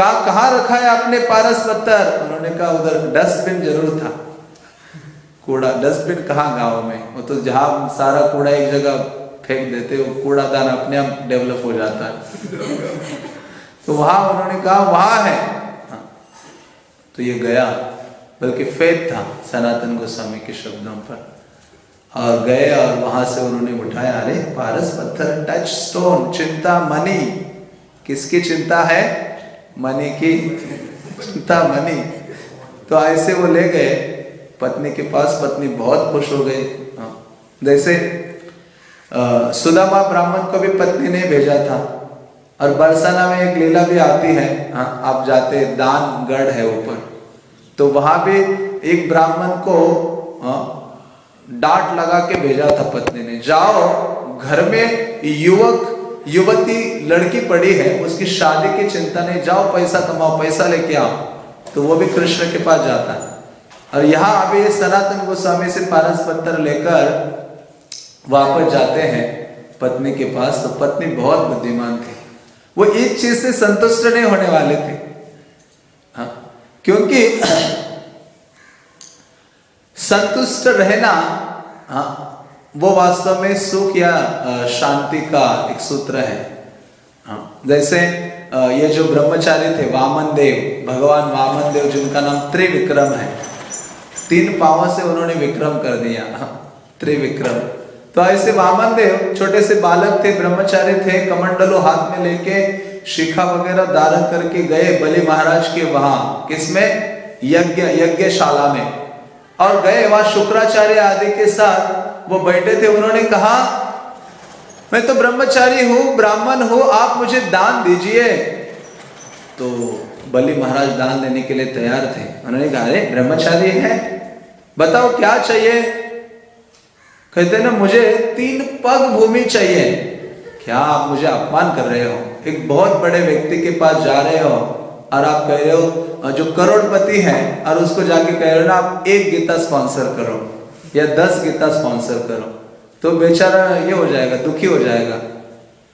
कहा कहा रखा है आपने पारस पत्थर? उन्होंने कहा, उधर डस्टबिन ज़रूर था। कूड़ा, डस्टबिन कहा गाँव में? वो तो जहाँ सारा कूड़ा एक जगह फेंक देते, वो कूड़ादान अपने आप डेवलप हो जाता। है तो वहाँ उन्होंने कहा, वहाँ है। तो ये गया, बल्कि फेद था सनातन गोस्वामी के शब्दों पर। और गए और वहाँ से उन्होंने उठाया, अरे, पारस पत्थर, टच स्टोन, चिंता मनी। किसकी चिंता है? मनी की चिंता मनी। तो ऐसे वो ले गए। पत्नी के पास पत्नी बहुत खुश हो गई। हाँ। जैसे सुदामा ब्राह्मण को भी पत्नी ने भेजा था। और बरसाना में एक लीला भी आती है। हाँ आप जाते दान गढ़ है ऊपर। तो वहाँ भी एक ब्राह्मण को हाँ, डांट लगा के भेजा था पत्नी ने। जाओ घर में युवक युवती, लड़की पड़ी है, उसकी शादी की चिंता नहीं, जाओ पैसा कमाओ, पैसा लेके आओ। तो वो भी कृष्ण के पास जाता है। और यहाँ अभी सनातन गोस्वामी से पारस पत्थर लेकर वापस जाते हैं पत्नी के पास। तो पत्नी बहुत बुद्धिमान थी। वो एक चीज़ से संतुष्ट नहीं होने वाले थे। हाँ क्योंकि संतुष्ट रहना हाँ वो वास्तव में सुख या शांति का एक सूत्र है। हाँ। जैसे ये जो ब्रह्मचारी थे वामन देव भगवान वामन देव जिनका नाम त्रिविक्रम है तीन पावों से उन्होंने विक्रम कर दिया। हाँ, त्रिविक्रम। तो ऐसे वामन देव छोटे से बालक थे ब्रह्मचारी थे कमंडलो हाथ में लेके शिखा वगैरह धारण करके गए बलि महाराज के वहाँ किसमें? यज्ञ यज्ञशाला में। और गए वहाँ शुक्राचार्य आदि के साथ। वो बैठे थे, उन्होंने कहा, मैं तो ब्रह्मचारी हूँ, ब्राह्मण हूँ, आप मुझे दान दीजिए। तो बलि महाराज दान देने के लिए तैयार थे। उन्होंने कहा, अरे, ब्रह्मचारी है, बताओ क्या चाहिए? कहते ना, मुझे तीन पग भूमि चाहिए। क्या आप मुझे अपमान कर रहे हो? एक बहुत बड़े व्यक्ति के पास जा रहे हो। और आप कह रहे हो जो करोड़पति है और उसको जाके कह रहे हो ना आप एक गीता स्पॉन्सर करो या दस गीता स्पॉन्सर करो तो बेचारा ये हो जाएगा दुखी हो जाएगा।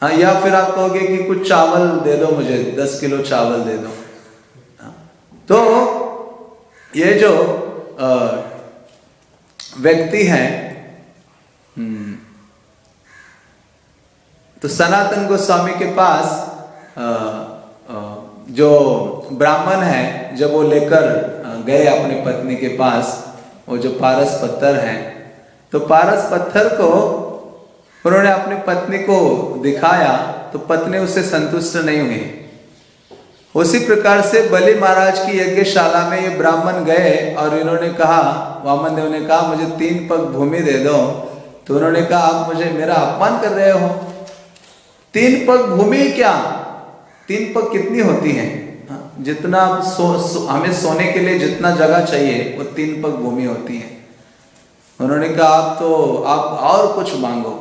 हाँ या फिर आप कहोगे कि कुछ चावल दे दो मुझे दस किलो चावल दे दो। हाँ, तो ये जो व्यक्ति है हम्म, तो सनातन गोस्वामी के पास आ, जो ब्राह्मण है, जब वो लेकर गए अपनी पत्नी के पास, वो जो पारस पत्थर है तो पारस पत्थर को उन्होंने अपनी पत्नी को दिखाया तो पत्नी उससे संतुष्ट नहीं हुई। उसी प्रकार से बलि महाराज की यज्ञशाला में ये ब्राह्मण गए, और इन्होंने कहा वामन देव ने कहा, मुझे तीन पग भूमि दे दो। तो उन्होंने कहा, आप मुझे, मेरा अपमान कर रहे हो? तीन पग भूमि क्या? तीन पग कितनी होती है? हाँ, जितना सो, सो, हमें सोने के लिए जितना जगह चाहिए वो तीन पग भूमि होती है। उन्होंने कहा आप तो आप और कुछ मांगो।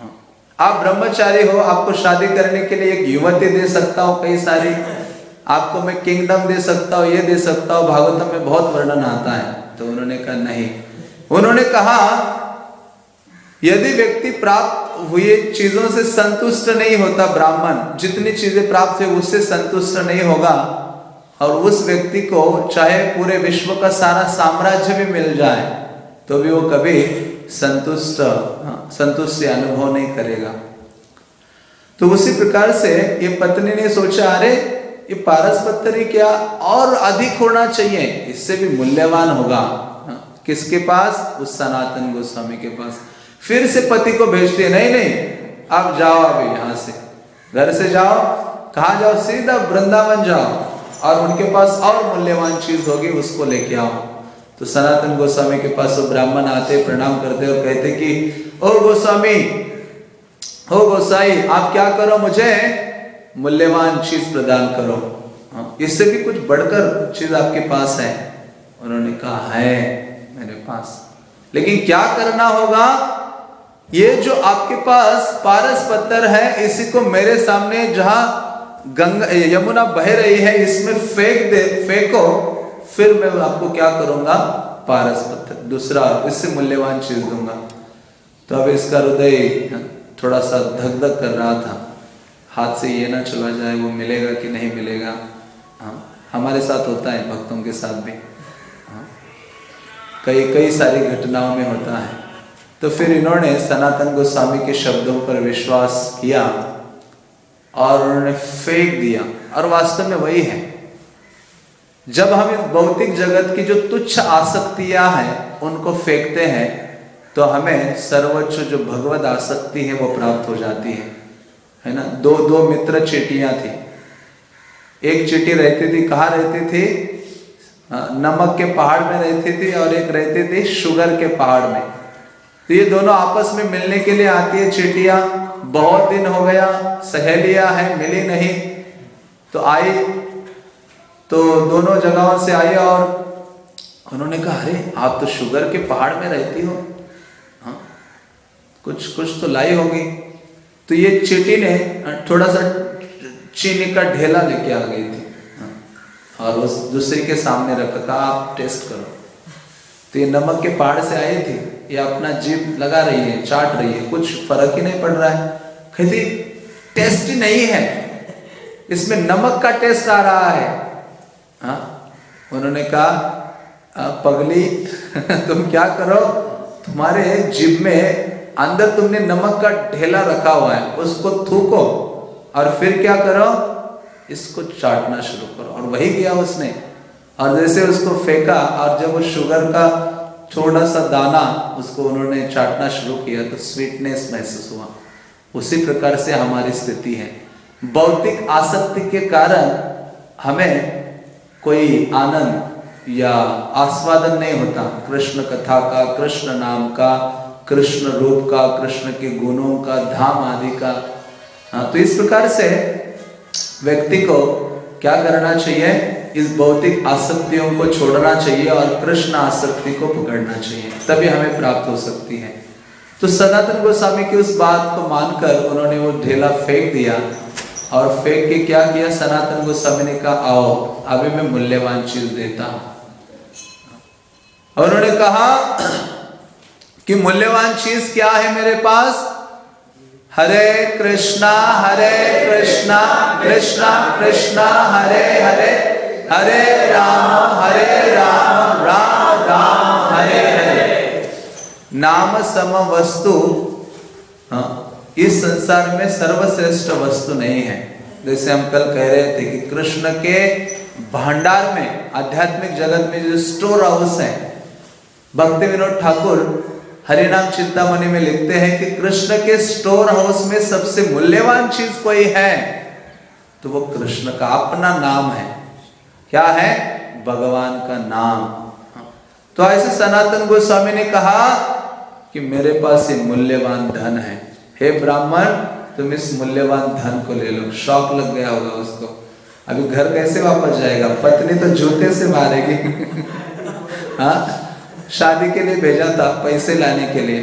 हाँ। आप ब्रह्मचारी हो आपको शादी करने के लिए एक युवती दे सकता हूँ कई सारी। आपको मैं किंगडम दे सकता हूँ ये दे सकता हूँ भागवतम में बहुत वर्णन आता है। तो उन्होंने कहा नहीं। उन्होंने कहा यदि व्यक्ति प्राप्त हुए चीज़ों से संतुष्ट नहीं होता ब्राह्मण। जितनी चीज़ें प्राप्त हुई उससे संतुष्ट नहीं होगा। और उस व्यक्ति को चाहे पूरे विश्व का सारा साम्राज्य भी मिल जाए तो भी वो कभी संतुष्ट हाँ, संतुष्ट अनुभव नहीं करेगा। तो उसी प्रकार से ये पत्नी ने सोचा अरे ये पारस पत्थर ही क्या और अधिक होना चाहिए? इससे भी मूल्यवान होगा। हाँ, किसके पास? उस सनातन गोस्वामी के पास। फिर से पति को भेजते नहीं नहीं आप जाओ अभी यहाँ से। घर से जाओ कहा जाओ? सीधा वृंदावन जाओ और उनके पास और मूल्यवान चीज़ होगी उसको लेके आओ। तो सनातन गोस्वामी के पास वो ब्राह्मण आते प्रणाम करते और कहते कि ओ गोस्वामी ओ गोसाई आप क्या करो मुझे? मूल्यवान चीज़ प्रदान करो। हाँ, इससे भी कुछ बढ़कर चीज़ आपके पास है। उन्होंने कहा है मेरे पास। लेकिन क्या करना होगा? ये जो आपके पास पारस पत्थर है, इसी को मेरे सामने जहाँ गंगा यमुना बह रही है, इसमें फेंक दे, फेंको, फिर मैं आपको क्या करूँगा? पारस पत्थर, दूसरा इससे मूल्यवान चीज़ दूँगा। तो अब इसका हृदय थोड़ा सा धक धक कर रहा था। हाथ से ये ना चला जाए, वो मिलेगा कि नहीं मिलेगा? हाँ हमारे साथ होता है, भक्तों के साथ भी। हाँ कई कई सारी घटनाओं में होता है। तो फिर इन्होंने सनातन गोस्वामी के शब्दों पर विश्वास किया और उन्होंने फेंक दिया। और वास्तव में वही है। जब हम इस भौतिक जगत की जो तुच्छ आसक्तियाँ हैं, उनको फेंकते हैं तो हमें सर्वोच्च जो भगवत आसक्ति है, वो प्राप्त हो जाती है। है ना? दो दो मित्र चीटियाँ थी। एक चीटी रहती थी, कहा रहती थी? नमक के पहाड़ में रहती थी और एक रहती थी शुगर के पहाड़ में। तो ये दोनों आपस में मिलने के लिए आती है चीटियाँ। बहुत दिन हो गया, सहेलियाँ है, मिली नहीं। तो आई तो दोनों जगहों से आई और उन्होंने कहा, अरे, आप तो शुगर के पहाड़ में रहती हो। हाँ कुछ कुछ तो लाई होगी। तो ये चीटी ने थोड़ा सा चीनी का ढेला लेके आ गई थी। और उस दूसरे के सामने रखा था आप टेस्ट करो। तो ये नमक के पहाड़ से आई थी। ये अपना जीप लगा रही है, चाट रही है, कुछ फ़र्क ही नहीं पड़ रहा है। कहती, टेस्ट नहीं है। इसमें नमक का टेस्ट आ रहा है। हा? उन्होंने कहा पगली, तुम क्या करो? तुम्हारे जिब में अंदर तुमने नमक का ढेला रखा हुआ है, उसको थूको और फिर क्या करो? इसको चाटना शुरू करो। और वही किया उसने। और जैसे उसको फेंका और जब वो शुगर का थोड़ा सा दाना उसको उन्होंने चाटना शुरू किया तो स्वीटनेस महसूस हुआ। उसी प्रकार से हमारी स्थिति है। भौतिक आसक्ति के कारण हमें कोई आनंद या आस्वादन नहीं होता। कृष्ण कथा का, कृष्ण नाम का, कृष्ण रूप का, कृष्ण के गुणों का, धाम आदि का। हाँ तो इस प्रकार से व्यक्ति को क्या करना चाहिए? इस भौतिक आसक्तियों को छोड़ना चाहिए और कृष्ण आसक्ति को पकड़ना चाहिए, तभी हमें प्राप्त हो सकती है। तो सनातन गोस्वामी की उस बात को मानकर उन्होंने वो ढेला फेंक दिया और फेंक के क्या किया? सनातन गोस्वामी ने कहा, आओ, अभी मैं मूल्यवान चीज़ देता हूँ। उन्होंने कहा कि मूल्यवान चीज़ क्या है मेरे पास? हरे कृष्णा हरे कृष्णा कृष्णा कृष्णा, हरे हरे। हरे राम हरे राम राम राम हरे हरे। नाम सम वस्तु हाँ, इस संसार में सर्वश्रेष्ठ वस्तु नहीं है। जैसे हम कल कह रहे थे कि कृष्ण के भंडार में आध्यात्मिक जगत में जो स्टोर हाउस है भक्ति विनोद ठाकुर हरिनाम चिंतामणि में लिखते हैं कि कृष्ण के स्टोर हाउस में सबसे मूल्यवान चीज़ कोई है तो वो कृष्ण का अपना नाम है। क्या है? भगवान का नाम। तो ऐसे सनातन गोस्वामी ने कहा कि मेरे पास ये मूल्यवान धन है। हे ब्राह्मण, तुम इस मूल्यवान धन को ले लो। शौक लग गया होगा उसको। अभी घर कैसे वापस जाएगा? पत्नी तो जूते से मारेगी। हाँ? शादी के लिए भेजा था, पैसे लाने के लिए।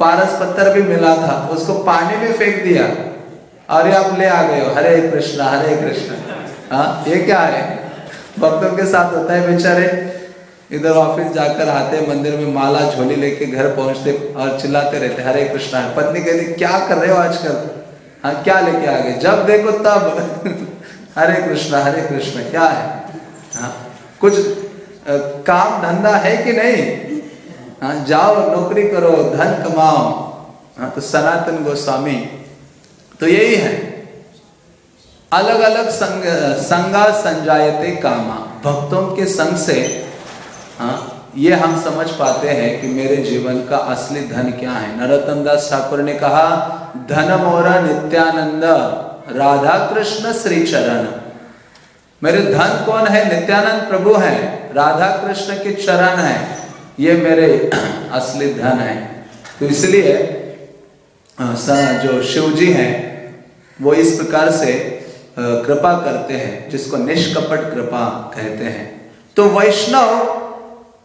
पारस पत्थर भी मिला था। उसको पानी में फेंक दिया। अरे आप ले आ गए हो। हरे कृष्णा हरे कृष्णा। हाँ? ये क्या है? भक्तों के साथ होता है बेचारे। इधर ऑफ़िस जाकर आते मंदिर में माला झोली लेके घर पहुँचते और चिल्लाते रहते हरे कृष्णा पत्नी कहती क्या कर रहे हो आजकल? हाँ क्या लेके आ गए जब देखो तब। हरे कृष्णा हरे कृष्णा क्या है? हाँ कुछ आ, काम धंधा है कि नहीं? हाँ जाओ नौकरी करो धन कमाओ। हाँ तो सनातन गोस्वामी। तो यही है। अलग अलग संग, संगा संजायते कामा। भक्तों के संग से हाँ ये हम समझ पाते हैं कि मेरे जीवन का असली धन क्या है। नरोत्तम दास ठाकुर ने कहा, धन मोरा नित्यानंद, राधा कृष्ण श्री चरण। मेरे धन कौन है? नित्यानंद प्रभु है। राधा कृष्ण के चरण है। ये मेरे असली धन है। तो इसलिए जो शिव जी हैं, वो इस प्रकार से कृपा करते हैं, जिसको निष्कपट कृपा कहते हैं। तो वैष्णव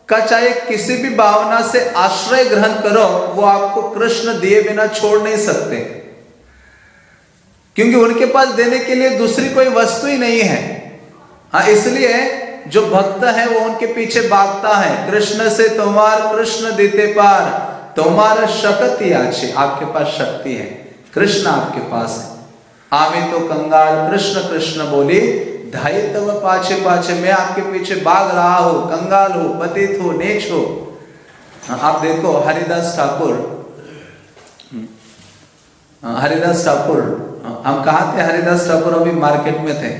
का चाहे किसी भी भावना से आश्रय ग्रहण करो, वो आपको कृष्ण दिए बिना छोड़ नहीं सकते। क्योंकि उनके पास देने के लिए दूसरी कोई वस्तु ही नहीं है। हाँ इसलिए जो भक्त है, वो उनके पीछे भागता है। कृष्ण से तुम्हार कृष्ण देते पार, तुम्हारा शक्ति अच्छे आपके पास शक्ति है। कृष्ण आपके पास है। आमे तो कंगाल कृष्ण कृष्ण बोले बोली धायित्व पाछे पाछे मैं आपके पीछे भाग रहा हूँ, कंगाल हो, पतित हो, नेच हो। आप देखो हरिदास ठाकुर हरिदास ठाकुर, हम कहा थे? हरिदास ठाकुर अभी मार्केट में थे,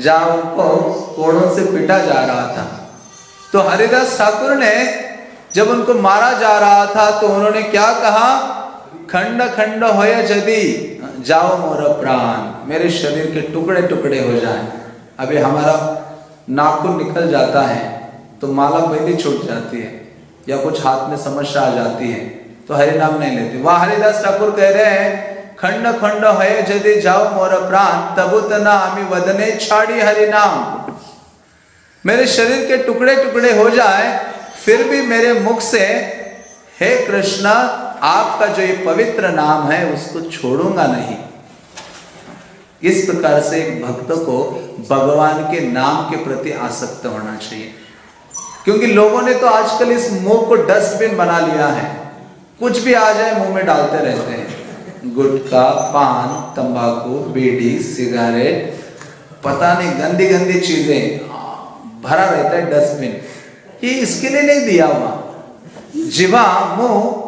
जहाँ उनको कोड़ों से पीटा जा रहा था। तो हरिदास ठाकुर ने जब उनको मारा जा रहा था तो उन्होंने क्या कहा? खंड खंड हो यदि जाओ मोर प्राण। मेरे शरीर के टुकड़े टुकड़े हो जाए। अभी हमारा नाखून निकल जाता है तो माला पहली छूट जाती है, या कुछ हाथ में समस्या आ जाती है तो हरि नाम नहीं लेते। वहाँ, हरिदास ठाकुर कह रहे हैं, खंड खंड है यदि जाओ मोर प्राण, तबु तना आमी वदने छाड़ी हरि नाम मेरे शरीर के टुकड़े टुकड़े हो जाए, फिर भी मेरे मुख से, हे कृष्ण आपका जो ये पवित्र नाम है, उसको छोड़ूँगा नहीं। इस प्रकार से एक भक्त को भगवान के नाम के प्रति आसक्त होना चाहिए। क्योंकि लोगों ने तो आजकल इस मुँह को डस्टबिन बना लिया है। कुछ भी आ जाए, मुँह में डालते रहते हैं। गुटखा, पान, तंबाकू, बीड़ी, सिगारेट, पता नहीं गंदी गंदी चीज़ें भरा रहता है डस्टबिन। ये इसके लिए नहीं दिया हुआ। जीवा, मुँह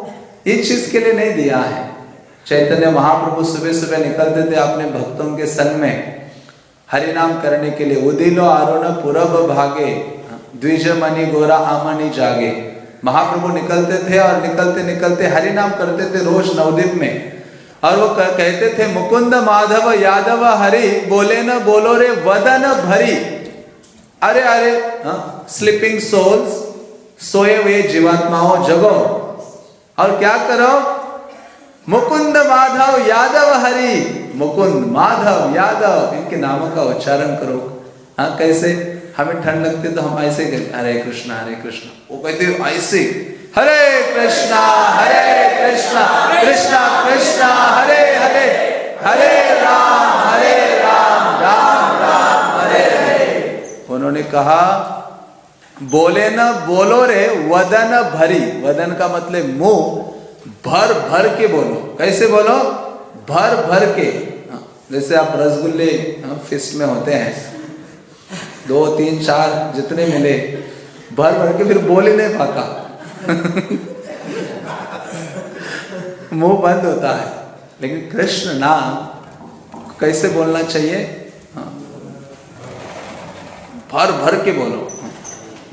इस चीज़ के लिए नहीं दिया है। चैतन्य महाप्रभु सुबह सुबह निकलते थे अपने भक्तों के सन में। हरि नाम करने के लिए, उदिलो आरोन पूरब भागे द्विज मणि गोरा आमनी जागे। महाप्रभु निकलते थे और निकलते निकलते हरि नाम करते थे रोज नवदीप में। और वो कहते थे, मुकुंद माधव यादव हरि, बोले न बोलो रे वदन भरी। अरे अरे स्लीपिंग सोल्स सोए हुए जीवात्माओं, जगो। और क्या करो? मुकुंद माधव यादव हरि। मुकुंद माधव यादव। इनके नामों का उच्चारण करो। हाँ कैसे? हमें ठंड लगती तो हम ऐसे हरे कृष्णा हरे कृष्णा। वो कहते ऐसे हरे कृष्णा हरे कृष्णा कृष्णा कृष्णा, हरे हरे। हरे राम हरे राम राम राम, हरे हरे। उन्होंने कहा बोले न बोलो रे वदन भरी। वदन का मतलब मुँह भर भर के बोलो। कैसे बोलो? भर भर के। हाँ, जैसे आप रसगुल्ले फिस्ट हाँ, में होते हैं। दो तीन चार जितने मिले भर भर के फिर बोल ही नहीं पाता। मुँह बंद होता है। लेकिन कृष्ण नाम कैसे बोलना चाहिए? हाँ। भर भर के बोलो।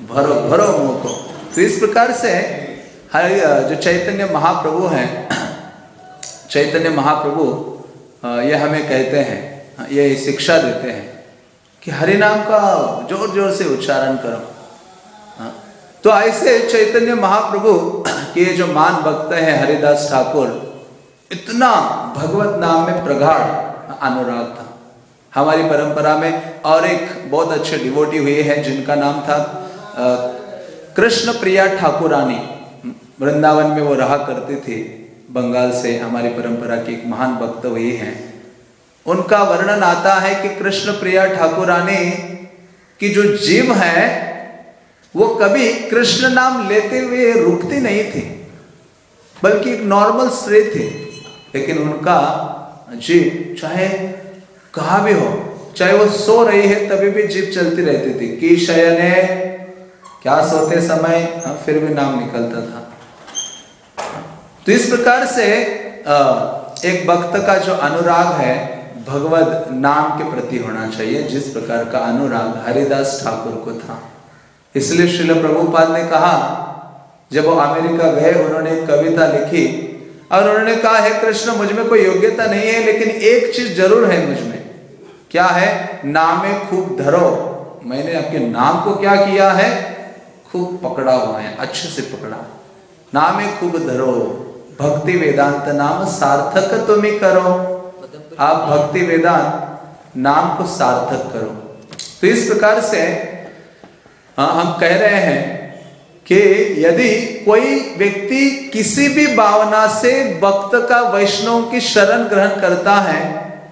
भरो भरो मुँह को। तो इस प्रकार से हर जो चैतन्य महाप्रभु हैं, चैतन्य महाप्रभु ये हमें कहते हैं, ये शिक्षा देते हैं कि हरि नाम का ज़ोर ज़ोर से उच्चारण करो। हाँ। तो ऐसे चैतन्य महाप्रभु के जो मान भक्त हैं हरिदास ठाकुर, इतना भगवत नाम में प्रगाढ़ अनुराग था। हमारी परंपरा में और एक बहुत अच्छे डिवोटी हुए हैं जिनका नाम था कृष्ण प्रिया ठाकुरानी, वृंदावन में वो रहा करते थे, बंगाल से हमारी परंपरा की एक महान भक्त हुए हैं। उनका वर्णन आता है कि कृष्ण प्रिया ठाकुरानी की जो जीव है, वो कभी कृष्ण नाम लेते हुए रुकती नहीं थी, बल्कि एक नॉर्मल स्त्री थी। लेकिन उनका जीव चाहे कहा भी हो, चाहे वो सो रही है, तभी भी जीव चलती रहती थी। कि शयने क्या सोते समय फिर भी नाम निकलता था? तो इस प्रकार से एक भक्त का जो अनुराग है भगवत नाम के प्रति होना चाहिए, जिस प्रकार का अनुराग हरिदास ठाकुर को था। इसलिए श्रील प्रभुपाद ने कहा, जब वो अमेरिका गए, उन्होंने कविता लिखी, और उन्होंने कहा, है कृष्ण, मुझमें कोई योग्यता नहीं है, लेकिन एक चीज़ ज़रूर है मुझमें। क्या है? नामे खूब धरो। मैंने आपके नाम को क्या किया है? खूब पकड़ा हुआ है, अच्छे से पकड़ा। नामे खूब धरो, भक्ति वेदांत नाम सार्थक तुम्हें करो। आप भक्ति वेदांत नाम को सार्थक करो। तो इस प्रकार से हाँ हम कह रहे हैं कि यदि कोई व्यक्ति किसी भी भावना से भक्त का वैष्णव की शरण ग्रहण करता है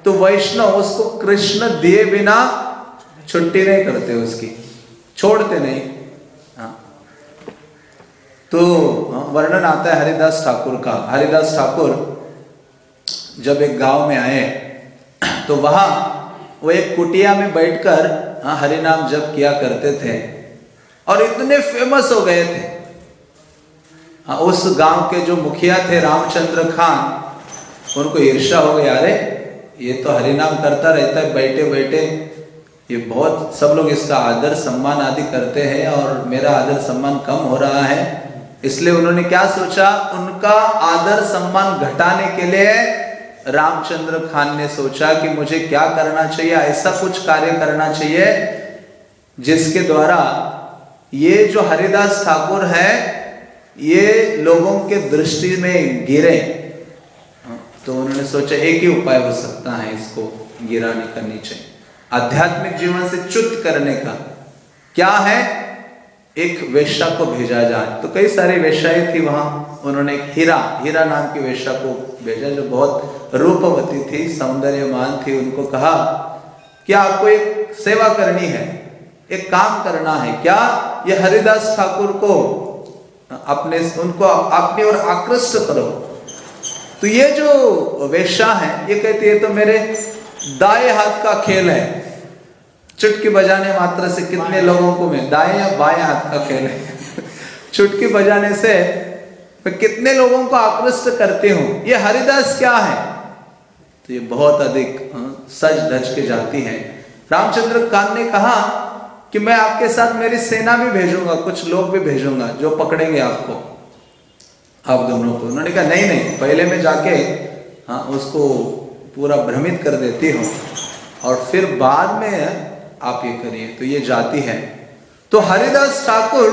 तो वैष्णव उसको कृष्ण दिए बिना छुट्टी नहीं करते उसकी, छोड़ते नहीं। तो हाँ, वर्णन आता है हरिदास ठाकुर का। हरिदास ठाकुर जब एक गाँव में आए तो वहाँ वो एक कुटिया में बैठकर हाँ, हरि नाम जप किया करते थे और इतने फ़ेमस हो गए थे। हाँ, उस गाँव के जो मुखिया थे रामचंद्र खान उनको ईर्षा हो गया अरे ये तो हरिनाम करता रहता है बैठे बैठे। ये बहुत सब लोग इसका आदर सम्मान आदि करते हैं और मेरा आदर सम्मान कम हो रहा है। इसलिए उन्होंने क्या सोचा? उनका आदर सम्मान घटाने के लिए रामचंद्र खान ने सोचा कि मुझे क्या करना चाहिए, ऐसा कुछ कार्य करना चाहिए, जिसके द्वारा ये जो हरिदास ठाकुर है, ये लोगों के दृष्टि में गिरे। तो उन्होंने सोचा एक ही उपाय हो सकता है इसको गिराने का नीचे। आध्यात्मिक जीवन से चुत करने का। क्या है? एक वेश्या को भेजा जाए। तो कई सारी वेश्याएँ थी वहाँ। उन्होंने हीरा हीरा नाम की वेश्या को भेजा जो बहुत रूपवती थी सौंदर्यमान थी। उनको कहा कि आपको एक सेवा करनी है? एक काम करना है क्या? ये हरिदास ठाकुर को अपने, उनको अपनी ओर आकृष्ट करो। तो ये जो वेश्या है, ये कहती है तो मेरे दाएँ हाथ का खेल है। चुटकी बजाने मात्र से कितने लोगों को मैं दाएँ या बाएँ हाथ? का खेल है चुटकी बजाने से मैं कितने लोगों को आकृष्ट करती हूँ? ये हरिदास क्या है? तो ये बहुत अधिक हाँ, सज धज के जाती है। रामचंद्र कान ने कहा कि मैं आपके साथ मेरी सेना भी भेजूँगा कुछ लोग भी भेजूँगा जो पकड़ेंगे आपको। आप दोनों को। उन्होंने कहा नहीं नहीं पहले मैं जाके हाँ उसको पूरा भ्रमित कर देती हूँ। और फिर बाद में आप ये करिए तो ये जाती है। तो हरिदास ठाकुर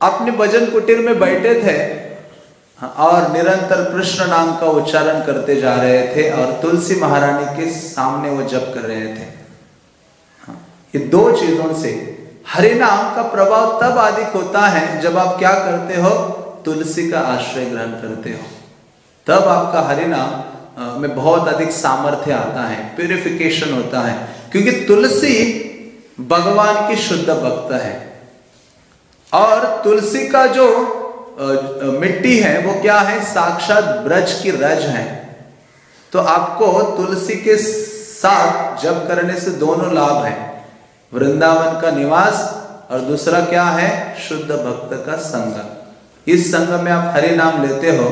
अपने भजन कुटीर में बैठे थे, और निरंतर कृष्ण नाम का उच्चारण करते जा रहे थे, और तुलसी महारानी के सामने वो जप कर रहे थे। ये दो चीज़ों से हरि नाम का प्रभाव तब अधिक होता है जब आप क्या करते हो, तुलसी का आश्रय ग्रहण करते हो। तब आपका हरि नाम में बहुत अधिक सामर्थ्य आता है प्यूरिफिकेशन होता है। क्योंकि तुलसी भगवान की शुद्ध भक्त है। और तुलसी का जो मिट्टी है, वो क्या है? साक्षात ब्रज की रज है। तो आपको तुलसी के साथ जब करने से दोनों लाभ है। वृंदावन का निवास और दूसरा क्या है? शुद्ध भक्त का संग। इस संग में आप हरि नाम लेते हो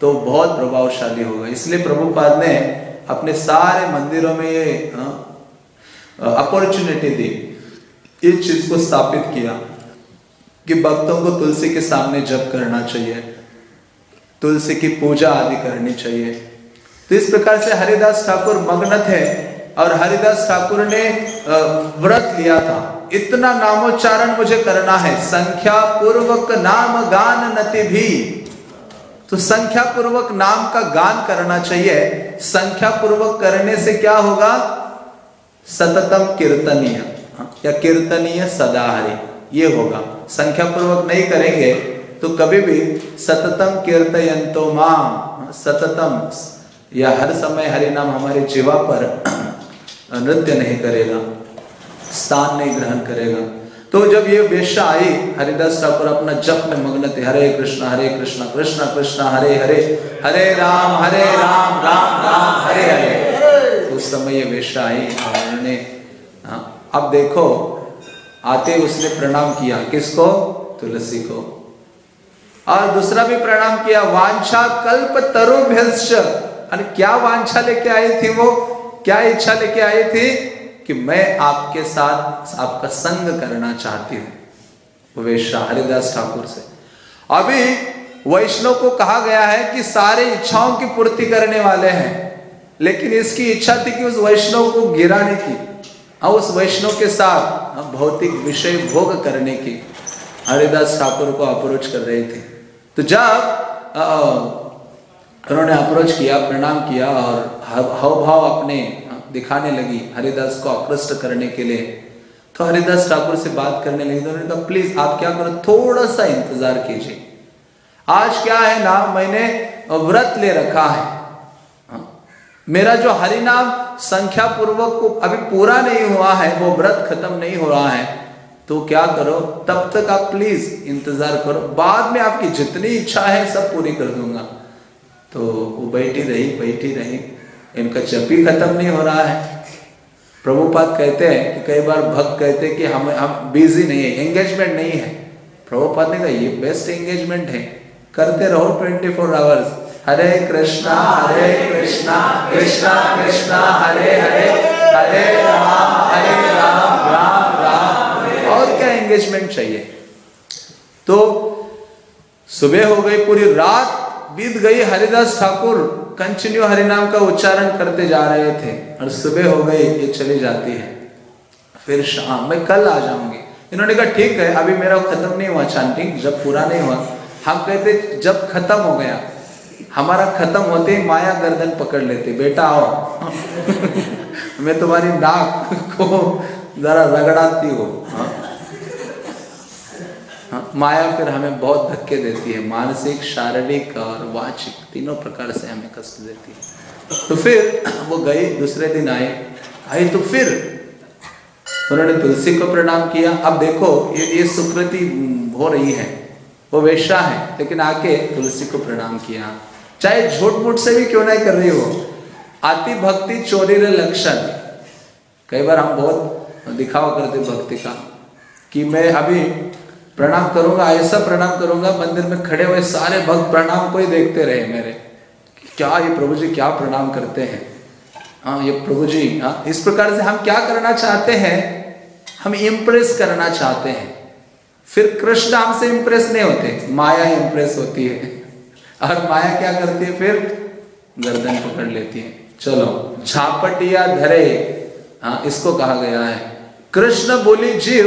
तो बहुत प्रभावशाली होगा। इसलिए प्रभुपाद ने अपने सारे मंदिरों में ये अपॉर्चुनिटी दी। इस चीज़ को स्थापित किया कि भक्तों को तुलसी के सामने जप करना चाहिए, तुलसी की पूजा आदि करनी चाहिए। तो इस प्रकार से हरिदास ठाकुर मग्न थे और हरिदास ठाकुर ने व्रत लिया था। इतना नामोच्चारण मुझे करना है। संख्या पूर्वक नाम गान नति भी। तो संख्या पूर्वक नाम का गान करना चाहिए। संख्या पूर्वक करने से क्या होगा? सततम कीर्तनीय, या कीर्तनीय सदाहरी, ये होगा। संख्या पूर्वक नहीं करेंगे तो कभी भी सततम कीर्तयंतो माम सततम, या हर समय हरि नाम हमारे जीवा पर नृत्य नहीं करेगा, स्थान नहीं ग्रहण करेगा। तो जब ये वेश्या आई, हरिदास ठाकुर अपना जप में मग्न थे हरे कृष्णा हरे कृष्णा कृष्णा कृष्णा, हरे हरे हरे राम हरे राम राम राम, हरे हरे। उस समय ये वेश्या आई उन्होंने हाँ, अब देखो आते उसने प्रणाम किया। किसको? तुलसी को। और दूसरा भी प्रणाम किया वांछा कल्प तरु अरे क्या वांछा लेके आई थी वो? क्या इच्छा लेके आई थी? कि मैं आपके साथ आपका संग करना चाहती हूँ। वेश्या हरिदास ठाकुर से। अभी वैष्णव को कहा गया है कि सारे इच्छाओं की पूर्ति करने वाले हैं। लेकिन इसकी इच्छा थी कि उस वैष्णव को गिराने की और उस वैष्णव के साथ भौतिक विषय भोग करने की हरिदास ठाकुर को अप्रोच कर रहे थे। तो जब उन्होंने अप्रोच किया, प्रणाम किया और हाव भाव अपने दिखाने लगी हरिदास को आकृष्ट करने के लिए तो हरिदास ठाकुर से बात करने लगी। तो उन्होंने कहा, प्लीज़, आप क्या करो थोड़ा सा इंतज़ार कीजिए। आज क्या है ना, मैंने व्रत ले रखा है हाँ। मेरा जो हरिनाम संख्या पूर्वक को अभी पूरा नहीं हुआ है, वो व्रत खत्म नहीं हो रहा है तो क्या करो? तब तक आप प्लीज़ इंतज़ार करो। बाद में आपकी जितनी इच्छा है, सब पूरी कर दूँगा। तो वो बैठी रही बैठी रही। इनका जप ही खत्म नहीं हो रहा है। प्रभुपाद कहते हैं कि कई बार भक्त कहते हैं कि हम हम बिज़ी नहीं है एंगेजमेंट नहीं है। प्रभुपाद ने कहा, ये बेस्ट एंगेजमेंट है। करते रहो twenty four hours Hare Krishna Hare Krishna Krishna Krishna, Hare Hare Hare Ram Hare Ram Ram Ram और क्या एंगेजमेंट चाहिए? तो सुबह हो गई पूरी, रात बीत गई, हरिदास ठाकुर कंटिन्यू हरिनाम का उच्चारण करते जा रहे थे और सुबह हो गई, ये चली जाती है। फिर शाम, मैं कल आ जाऊँगी। इन्होंने कहा, ठीक है, अभी मेरा खत्म नहीं हुआ, चांटिंग जब पूरा नहीं हुआ। हम कहते, जब खत्म हो गया हमारा खत्म होते ही माया गर्दन पकड़ लेते बेटा आओ। मैं तुम्हारी नाक को जरा रगड़ाती हूँ। हाँ। हाँ, माया फिर हमें बहुत धक्के देती है मानसिक शारीरिक और वाचिक तीनों प्रकार से हमें कष्ट देती है। तो फिर वो गई दूसरे दिन आए आई तो फिर उन्होंने तुलसी को प्रणाम किया। अब देखो ये ये सुकृति हो रही है वो वेश्या है लेकिन आके तुलसी को प्रणाम किया। चाहे झूठ मूठ से भी क्यों नहीं कर रही हो? आती भक्ति चोरी रे लक्षण। कई बार हम बहुत दिखावा करते भक्ति का कि मैं अभी प्रणाम करूँगा, ऐसा प्रणाम करूँगा, मंदिर में खड़े हुए सारे भक्त प्रणाम को ही देखते रहे मेरे। क्या ये प्रभु जी क्या प्रणाम करते हैं? हाँ ये प्रभु जी हाँ इस प्रकार से हम क्या करना चाहते हैं? हम इम्प्रेस करना चाहते हैं। फिर कृष्ण हमसे इम्प्रेस नहीं होते, माया इम्प्रेस होती है। और माया क्या करती है फिर? गर्दन पकड़ लेती है। चलो, झापटिया धरे। हाँ इसको कहा गया है। कृष्ण बोली, जीव,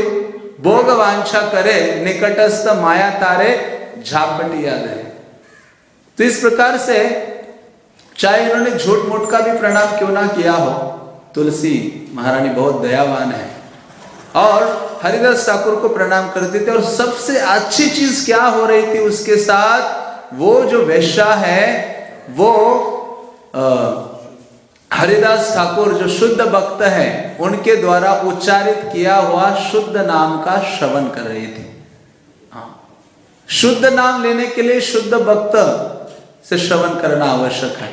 भोग वांछा करे, निकटस्थ माया तारे, झापटिया धरे। तो इस प्रकार से चाहे इन्होंने झूठ मूठ का भी प्रणाम क्यों ना किया हो, तुलसी महारानी बहुत दयावान है। और हरिदास ठाकुर को प्रणाम करते थे और सबसे अच्छी चीज़ क्या हो रही थी उसके साथ? वो जो वैश्या है वो हरिदास ठाकुर जो शुद्ध भक्त है उनके द्वारा उच्चारित किया हुआ शुद्ध नाम का श्रवण कर रही थी। हाँ। शुद्ध नाम लेने के लिए शुद्ध भक्त से श्रवण करना आवश्यक है।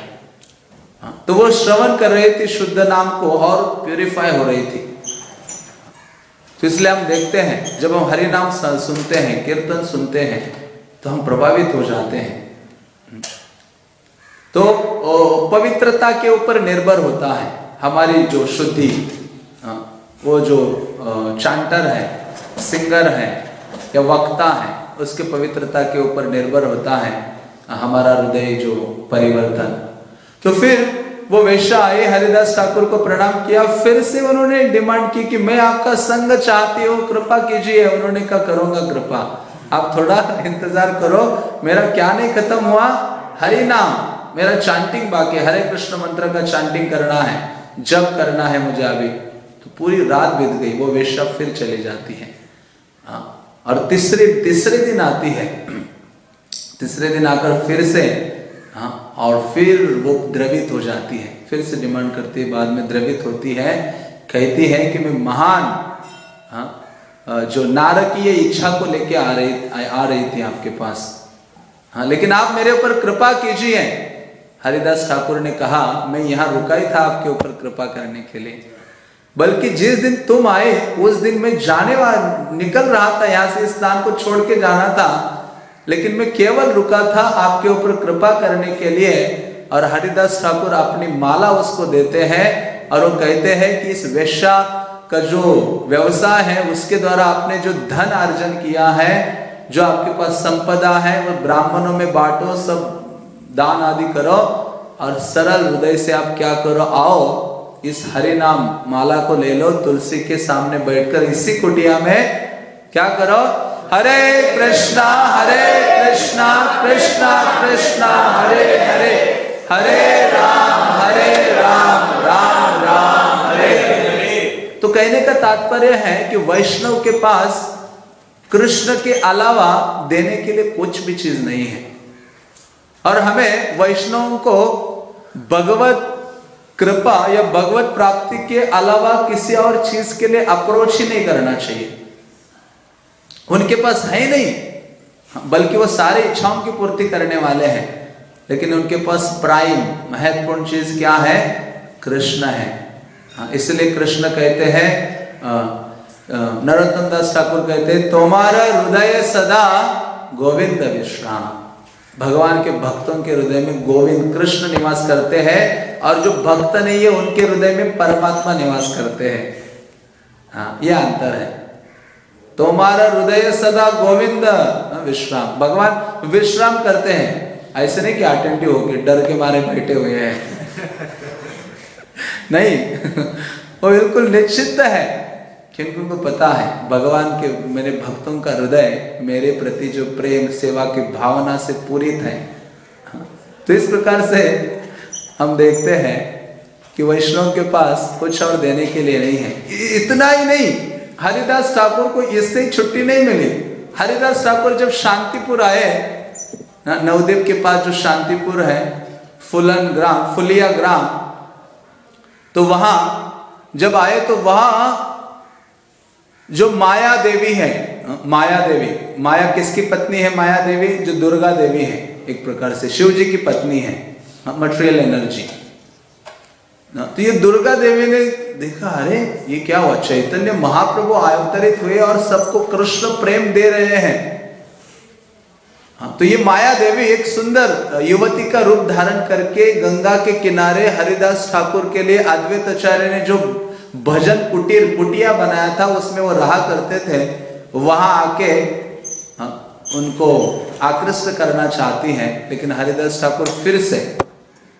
हाँ, तो वो श्रवण कर रही थी शुद्ध नाम को और प्यूरिफाई हो रही थी। तो इसलिए हम देखते हैं जब हम हरि नाम सुनते हैं कीर्तन सुनते हैं तो हम प्रभावित हो जाते हैं। तो पवित्रता के ऊपर निर्भर होता है हमारी जो शुद्धि वो जो चांटर है, सिंगर है, या वक्ता है, उसके पवित्रता के ऊपर निर्भर होता है हमारा हृदय जो परिवर्तन। तो फिर वो वैश्य आए, हरिदास ठाकुर को प्रणाम किया, फिर से उन्होंने डिमांड की कि मैं आपका संग चाहती हूँ, कृपा कीजिए, उन्होंने कहा, करूँगा कृपा। आप थोड़ा इंतज़ार करो, मेरा क्या नहीं खत्म हुआ? हरि नाम, मेरा चांटिंग बाकी हरे कृष्ण मंत्र का चांटिंग करना है जब करना है मुझे अभी। तो पूरी रात बीत गई, वो वेश्या फिर चली जाती है। हाँ और तीसरे तीसरे दिन आती है। तीसरे दिन आकर फिर से हाँ और फिर वो द्रवित हो जाती है। फिर से डिमांड करती है, बाद में द्रवित होती है, कहती है कि मैं महान हाँ जो नारकीय इच्छा को लेके आ रही आ रही थी आपके पास। हाँ लेकिन आप मेरे ऊपर कृपा कीजिए। हरिदास ठाकुर ने कहा, मैं यहाँ रुका ही था आपके ऊपर कृपा करने के लिए। बल्कि जिस दिन तुम आए, उस दिन मैं जाने वाला निकल रहा था। यहाँ से स्थान को छोड़ के जाना था। लेकिन मैं केवल रुका था आपके ऊपर कृपा करने के लिए। और हरिदास ठाकुर अपनी माला उसको देते हैं और वो कहते हैं कि इस वेश्या का जो व्यवसाय है, उसके द्वारा आपने जो धन अर्जन किया है, जो आपके पास संपदा है, वो ब्राह्मणों में बांटो, सब दान आदि करो और सरल हृदय से आप क्या करो, आओ, इस हरि नाम माला को ले लो, तुलसी के सामने बैठकर इसी कुटिया में क्या करो, हरे कृष्णा हरे कृष्णा कृष्णा कृष्णा, हरे हरे हरे राम हरे राम राम राम। तो कहने का तात्पर्य है कि वैष्णव के पास कृष्ण के अलावा देने के लिए कुछ भी चीज़ नहीं है। और हमें वैष्णव को भगवत कृपा या भगवत प्राप्ति के अलावा किसी और चीज़ के लिए अप्रोच ही नहीं करना चाहिए। उनके पास है नहीं, बल्कि वो सारे इच्छाओं की पूर्ति करने वाले हैं। लेकिन उनके पास प्राइम, महत्वपूर्ण चीज़ क्या है? कृष्ण है। इसलिए कृष्ण कहते हैं नरोत्तम दास ठाकुर कहते हैं तुम्हारा हृदय सदा गोविंद विश्राम। भगवान के भक्तों के हृदय में गोविंद कृष्ण निवास करते हैं और जो भक्त नहीं है उनके हृदय में परमात्मा निवास करते हैं। हाँ यह अंतर है। तुम्हारा हृदय सदा गोविंद हाँ, विश्राम। भगवान विश्राम करते हैं। ऐसे नहीं कि अटेंटिव होके डर के मारे बैठे हुए हैं। नहीं, वो बिल्कुल निश्चित है, क्योंकि उनको पता है, भगवान के, मेरे भक्तों का हृदय मेरे प्रति जो प्रेम, सेवा की भावना से पूरित है। तो इस प्रकार से हम देखते हैं कि वैष्णव के पास कुछ और देने के लिए नहीं है। इतना ही नहीं, हरिदास ठाकुर को इससे छुट्टी नहीं मिली। हरिदास ठाकुर जब शांतिपुर आए नवदेव के पास जो शांतिपुर है, फुलन ग्राम, फुलिया ग्राम तो वहाँ जब आए तो वहाँ जो माया देवी है माया देवी माया किसकी पत्नी है माया देवी? जो दुर्गा देवी है एक प्रकार से शिव जी की पत्नी है मटेरियल एनर्जी तो ये दुर्गा देवी ने देखा अरे ये क्या हुआ? चैतन्य महाप्रभु अवतरित हुए और सबको कृष्ण प्रेम दे रहे हाँ, तो ये माया देवी एक सुंदर युवती का रूप धारण करके गंगा के किनारे हरिदास ठाकुर के लिए अद्वैत आचार्य ने जो भजन कुटीर कुटिया बनाया था उसमें वो रहा करते थे वहाँ आके हाँ, उनको आकृष्ट करना चाहती हैं लेकिन हरिदास ठाकुर फिर से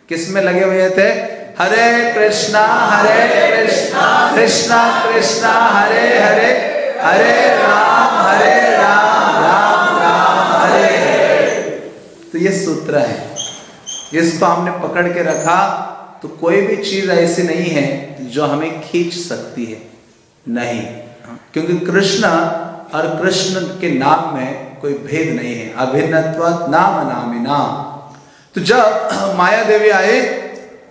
किसमें लगे हुए थे? हरे कृष्णा हरे कृष्णा कृष्णा कृष्णा हरे हरे हरे राम हरे राम। ये सूत्र है। इसको हमने पकड़ के रखा तो कोई भी चीज़ ऐसी नहीं है जो हमें खींच सकती है। नहीं। क्योंकि कृष्ण और कृष्ण के नाम में कोई भेद नहीं है। अभिन्नत्व नाम नामी नाम। तो जब माया देवी आए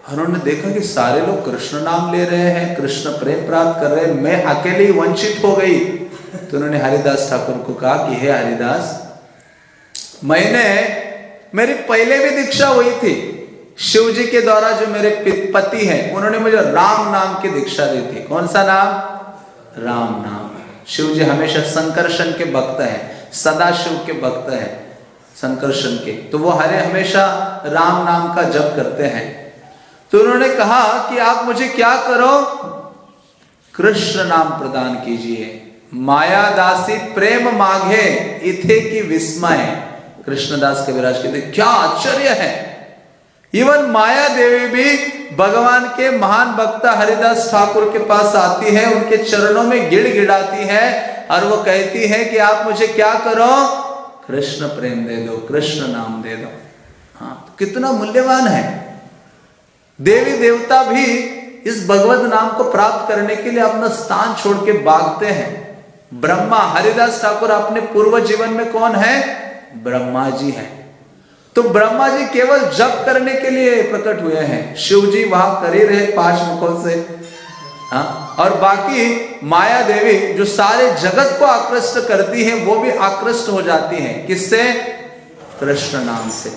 उन्होंने देखा कि सारे लोग कृष्ण नाम ले रहे हैं, कृष्ण प्रेम प्राप्त कर रहे हैं, मैं अकेले ही वंचित हो गई। तो उन्होंने हरिदास ठाकुर को कहा कि, हे हरिदास, मैंने मेरी पहले भी दीक्षा हुई थी। शिव जी के द्वारा जो मेरे पति हैं, उन्होंने मुझे राम नाम की दीक्षा दी थी। कौन सा नाम? राम नाम। शिव जी हमेशा संकर्षण के भक्त हैं सदा शिव के भक्त हैं, संकर्षण के। तो वो हरे हमेशा राम नाम का जप करते हैं। तो उन्होंने कहा कि आप मुझे क्या करो? कृष्ण नाम प्रदान कीजिए। माया दासी प्रेम माघे, इथे की विस्मय। कृष्णदास के विराज कहते, क्या आश्चर्य है। इवन माया देवी भी भगवान के महान भक्त हरिदास ठाकुर के पास आती है, उनके चरणों में गिड़ गिड़ाती है और वो कहती है कि आप मुझे क्या करो? कृष्ण प्रेम दे दो, कृष्ण नाम दे दो। हाँ तो कितना मूल्यवान है। देवी देवता भी इस भगवत नाम को प्राप्त करने के लिए अपना स्थान छोड़ के भागते हैं। ब्रह्मा, हरिदास ठाकुर अपने पूर्व जीवन में कौन है? ब्रह्मा जी हैं। तो ब्रह्मा जी केवल जप करने के लिए प्रकट हुए हैं। शिव जी वहाँ कर ही रहे पाँच मुखों से। हाँ? और बाकी माया देवी जो सारे जगत को आकृष्ट करती है, वो भी आकृष्ट हो जाती है। किससे? कृष्ण नाम से।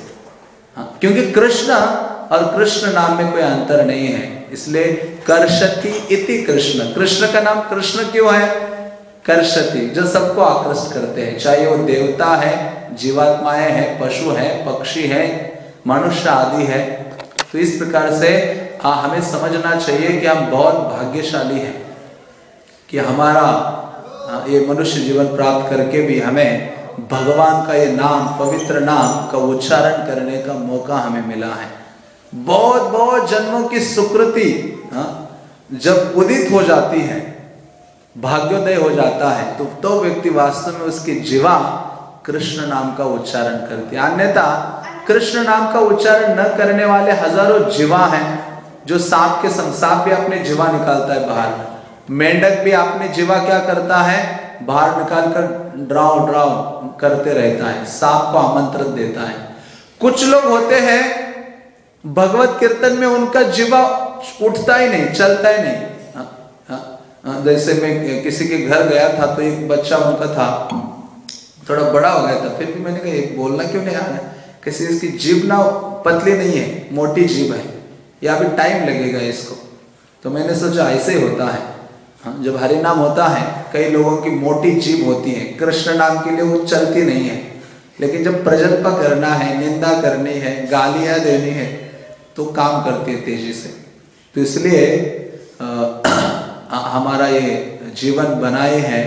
हाँ? क्योंकि कृष्ण और कृष्ण नाम में कोई अंतर नहीं है। इसलिए कर्षति इति कृष्ण। कृष्ण का नाम कृष्ण क्यों है? कर्षति जो सबको आकृष्ट करते हैं। चाहे वो देवता है जीवात्माएँ हैं पशु है पक्षी है मनुष्य आदि है। तो इस प्रकार से आ, हमें समझना चाहिए कि हम बहुत भाग्यशाली हैं कि हमारा ये मनुष्य जीवन प्राप्त करके भी हमें भगवान का ये नाम पवित्र नाम का उच्चारण करने का मौका हमें मिला है। बहुत बहुत जन्मों की सुकृति जब उदित हो जाती है भाग्योदय हो जाता है तो तो व्यक्ति वास्तव में उसकी जीवा कृष्ण नाम का उच्चारण करती है। अन्यथा, कृष्ण नाम का उच्चारण न करने वाले हज़ारों जीवा हैं, जो सांप के संग सांप भी अपने जीवा निकालता है बाहर। मेंढक भी अपने जीवा क्या करता है? बाहर निकाल कर ड्राव ड्राव करते रहता है, सांप को आमंत्रण देता है। कुछ लोग होते हैं, भगवत कीर्तन में उनका जीवा उठता ही नहीं, चलता ही नहीं। जैसे मैं किसी के घर गया था तो एक बच्चा उनका था थोड़ा बड़ा हो गया था फिर भी मैंने कहा एक बोलना क्यों नहीं आ रहा किसी इसकी जीभ ना पतली नहीं है मोटी जीभ है या अभी टाइम लगेगा इसको। तो मैंने सोचा ऐसे ही होता है। हाँ, जब हरि नाम होता है कई लोगों की मोटी जीभ होती है कृष्ण नाम के लिए वो चलती नहीं है। लेकिन जब प्रजल्प करना है निंदा करनी है गालियाँ देनी है तो काम करती है तेज़ी से। तो इसलिए हमारा ये जीवन बनाए हैं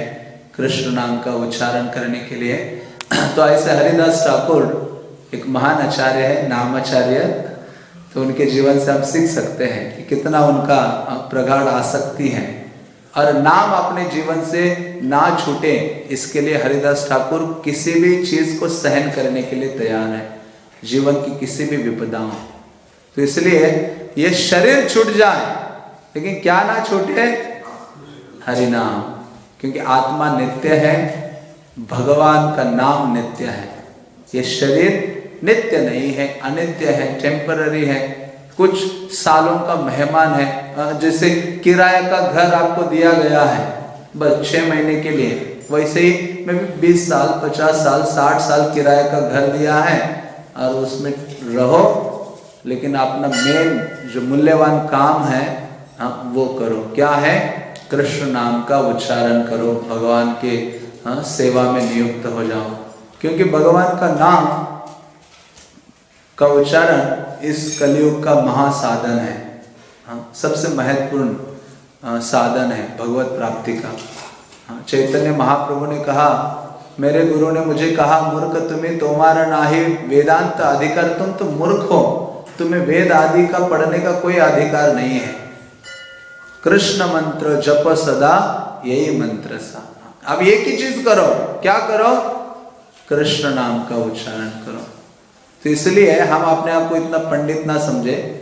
कृष्ण नाम का उच्चारण करने के लिए। तो ऐसे हरिदास ठाकुर एक महान आचार्य है नाम आचार्य तो उनके जीवन से हम सीख सकते हैं कि कितना उनका प्रगाढ़ आसक्ति है। और नाम अपने जीवन से ना छूटे, इसके लिए हरिदास ठाकुर किसी भी चीज़ को सहन करने के लिए तैयार है। जीवन की किसी भी विपदाओं तो इसलिए ये शरीर छूट जाए, लेकिन क्या ना छूटे हरिनाम। क्योंकि आत्मा नित्य है, भगवान का नाम नित्य है। ये शरीर नित्य नहीं है, अनित्य है टेम्पररी है। कुछ सालों का मेहमान है जैसे किराया का घर आपको दिया गया है, बस छह महीने के लिए। वैसे ही मैं भी बीस साल, पचास साल, साठ साल किराए का घर दिया है, और उसमें रहो, लेकिन अपना मेन जो मूल्यवान काम है हाँ वो करो। क्या है? कृष्ण नाम का उच्चारण करो भगवान के हाँ, सेवा में नियुक्त हो जाओ। क्योंकि भगवान का नाम का उच्चारण इस कलयुग का महासाधन है। हाँ, सबसे महत्वपूर्ण हाँ, साधन है भगवत प्राप्ति का। हाँ, चैतन्य महाप्रभु ने कहा मेरे गुरु ने मुझे कहा मूर्ख तुम्हें तुम्हारा ना ही वेदांत अधिकार तुम तो मूर्ख हो। तुम्हें वेद आदि का पढ़ने का कोई अधिकार नहीं है। कृष्ण मंत्र जप सदा, यही मंत्र सा। अब एक ही चीज़ करो? क्या करो? कृष्ण नाम का उच्चारण करो। तो इसलिए हम अपने आप को इतना पंडित ना समझे।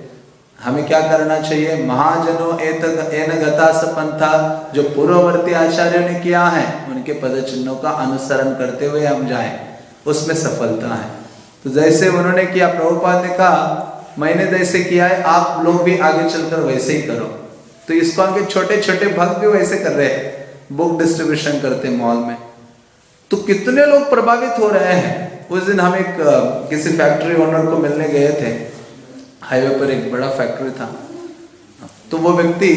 हमें क्या करना चाहिए? महाजनो एन गता सपंथा जो पूर्ववर्ती आचार्यों ने किया है, उनके पद चिन्हों का अनुसरण करते हुए हम जाए। उसमें सफलता है। तो जैसे उन्होंने किया, प्रभुपाद ने कहा, मैंने जैसे किया है, आप लोग भी आगे चलकर वैसे ही करो। तो इसको के छोटे छोटे भक्त भी वैसे कर रहे हैं? बुक डिस्ट्रीब्यूशन करते मॉल में। तो कितने लोग प्रभावित हो रहे हैं? उस दिन हम एक किसी फैक्ट्री ओनर को मिलने गए थे। हाईवे पर एक बड़ा फैक्ट्री था। तो वो व्यक्ति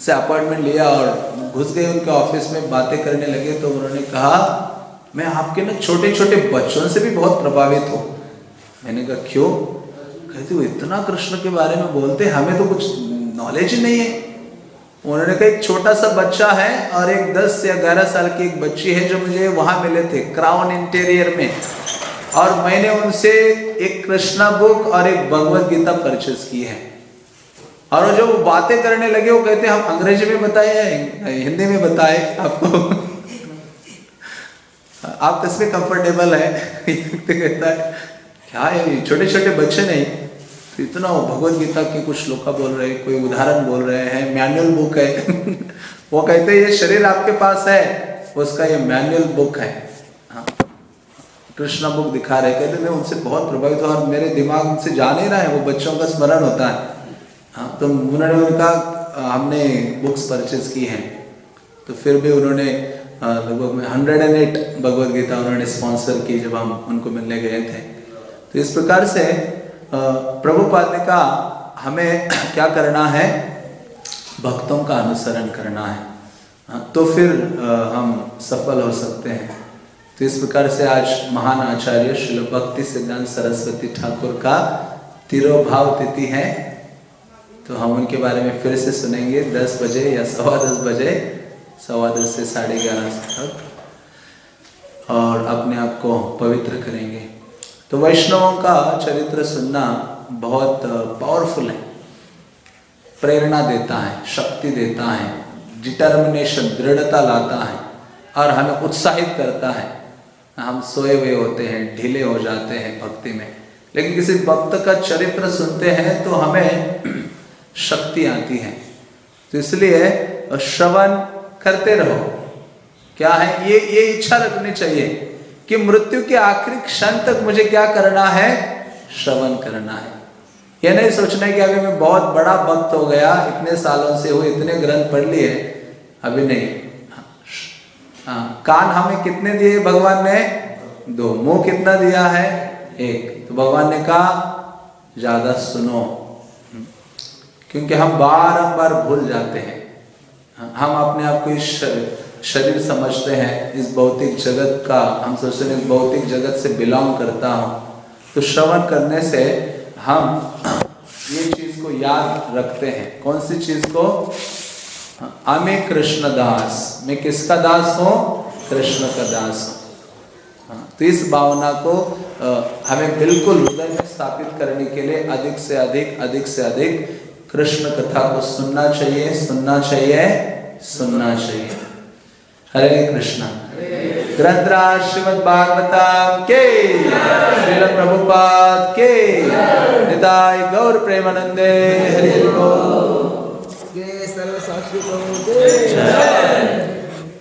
से अपॉइंटमेंट लिया और घुस गए उनके ऑफ़िस में, बातें करने लगे। तो उन्होंने कहा, मैं आपके ना छोटे छोटे बच्चों से भी बहुत प्रभावित हूँ। मैंने कहा, क्यों? कहते, वो इतना कृष्ण के बारे में बोलते हमें तो कुछ नॉलेज ही नहीं है। उन्होंने कहा, एक छोटा सा बच्चा है और एक दस या ग्यारह साल की एक बच्ची है जो मुझे वहाँ मिले थे क्राउन इंटीरियर में। और मैंने उनसे एक कृष्णा बुक और एक भगवत गीता परचेज की है। और जो वो बातें करने लगे, वो कहते, हम अंग्रेज़ी में बताए हिंदी में बताए आपको? आप इसमें कंफर्टेबल है? कहता है, क्या है छोटे छोटे बच्चे नहीं। इतना वो भगवत गीता के कुछ श्लोक बोल रहे हैं कोई उदाहरण बोल रहे हैं, मैनुअल बुक है। वो कहते हैं, ये शरीर आपके पास है। उसका ये मैनुअल बुक है। हाँ। कृष्णा बुक दिखा रहे, कहते मैं उनसे बहुत प्रभावित हुआ और मेरे दिमाग से जा नहीं रहा है, वो बच्चों का स्मरण होता है। हाँ तो उन्होंने उनका हमने बुक्स परचेज की हैं। तो फिर भी उन्होंने लगभग हंड्रेड एंड एट भगवदगीता उन्होंने स्पॉन्सर की जब हम उनको मिलने गए थे। तो इस प्रकार से प्रभुपाद ने कहा, हमें क्या करना है? भक्तों का अनुसरण करना है। तो फिर हम सफल हो सकते हैं। तो इस प्रकार से आज महान आचार्य शिल भक्ति सिद्धांत सरस्वती ठाकुर का तिरोभाव तिथि है। तो हम उनके बारे में फिर से सुनेंगे दस बजे या सवा दस बजे, सवा दस से साढ़े ग्यारह तक, और अपने आप को पवित्र करेंगे। तो वैष्णवों का चरित्र सुनना बहुत पावरफुल है। प्रेरणा देता है, शक्ति देता है डिटर्मिनेशन दृढ़ता लाता है और हमें उत्साहित करता है। हम सोए हुए होते हैं, ढीले हो जाते हैं भक्ति में। लेकिन किसी भक्त का चरित्र सुनते हैं तो हमें शक्ति आती है। तो इसलिए श्रवण करते रहो। क्या है? ये ये इच्छा रखनी चाहिए। कि मृत्यु के आखिरी क्षण तक मुझे क्या करना है? श्रवण करना है। यह नहीं सोचना है कि अभी मैं बहुत बड़ा भक्त हो गया इतने सालों से हुए इतने ग्रंथ पढ़ लिए अभी नहीं। हाँ, कान हमें कितने दिए भगवान ने? दो। मुँह कितना दिया है? एक। तो भगवान ने कहा ज़्यादा सुनो। क्योंकि हम बारंबार भूल जाते हैं। हम अपने आप को इस शरीर समझते हैं इस भौतिक जगत का हम सोचते हैं इस भौतिक जगत से बिलोंग करता हूँ। तो श्रवण करने से हम ये चीज़ को याद रखते हैं। कौन सी चीज़ को? अमे कृष्ण दास। मैं किसका दास हूँ? कृष्ण का दास हूँ। हाँ, तो इस भावना को हमें बिल्कुल हृदय में स्थापित करने के लिए अधिक से अधिक अधिक से अधिक कृष्ण कथा को सुनना चाहिए सुनना चाहिए सुनना चाहिए। हरे कृष्णा। ग्रंथरा श्रीमद भागवतम के। श्रील प्रभुपाद के। निताय गौर प्रेमानंदे हरि साक्षी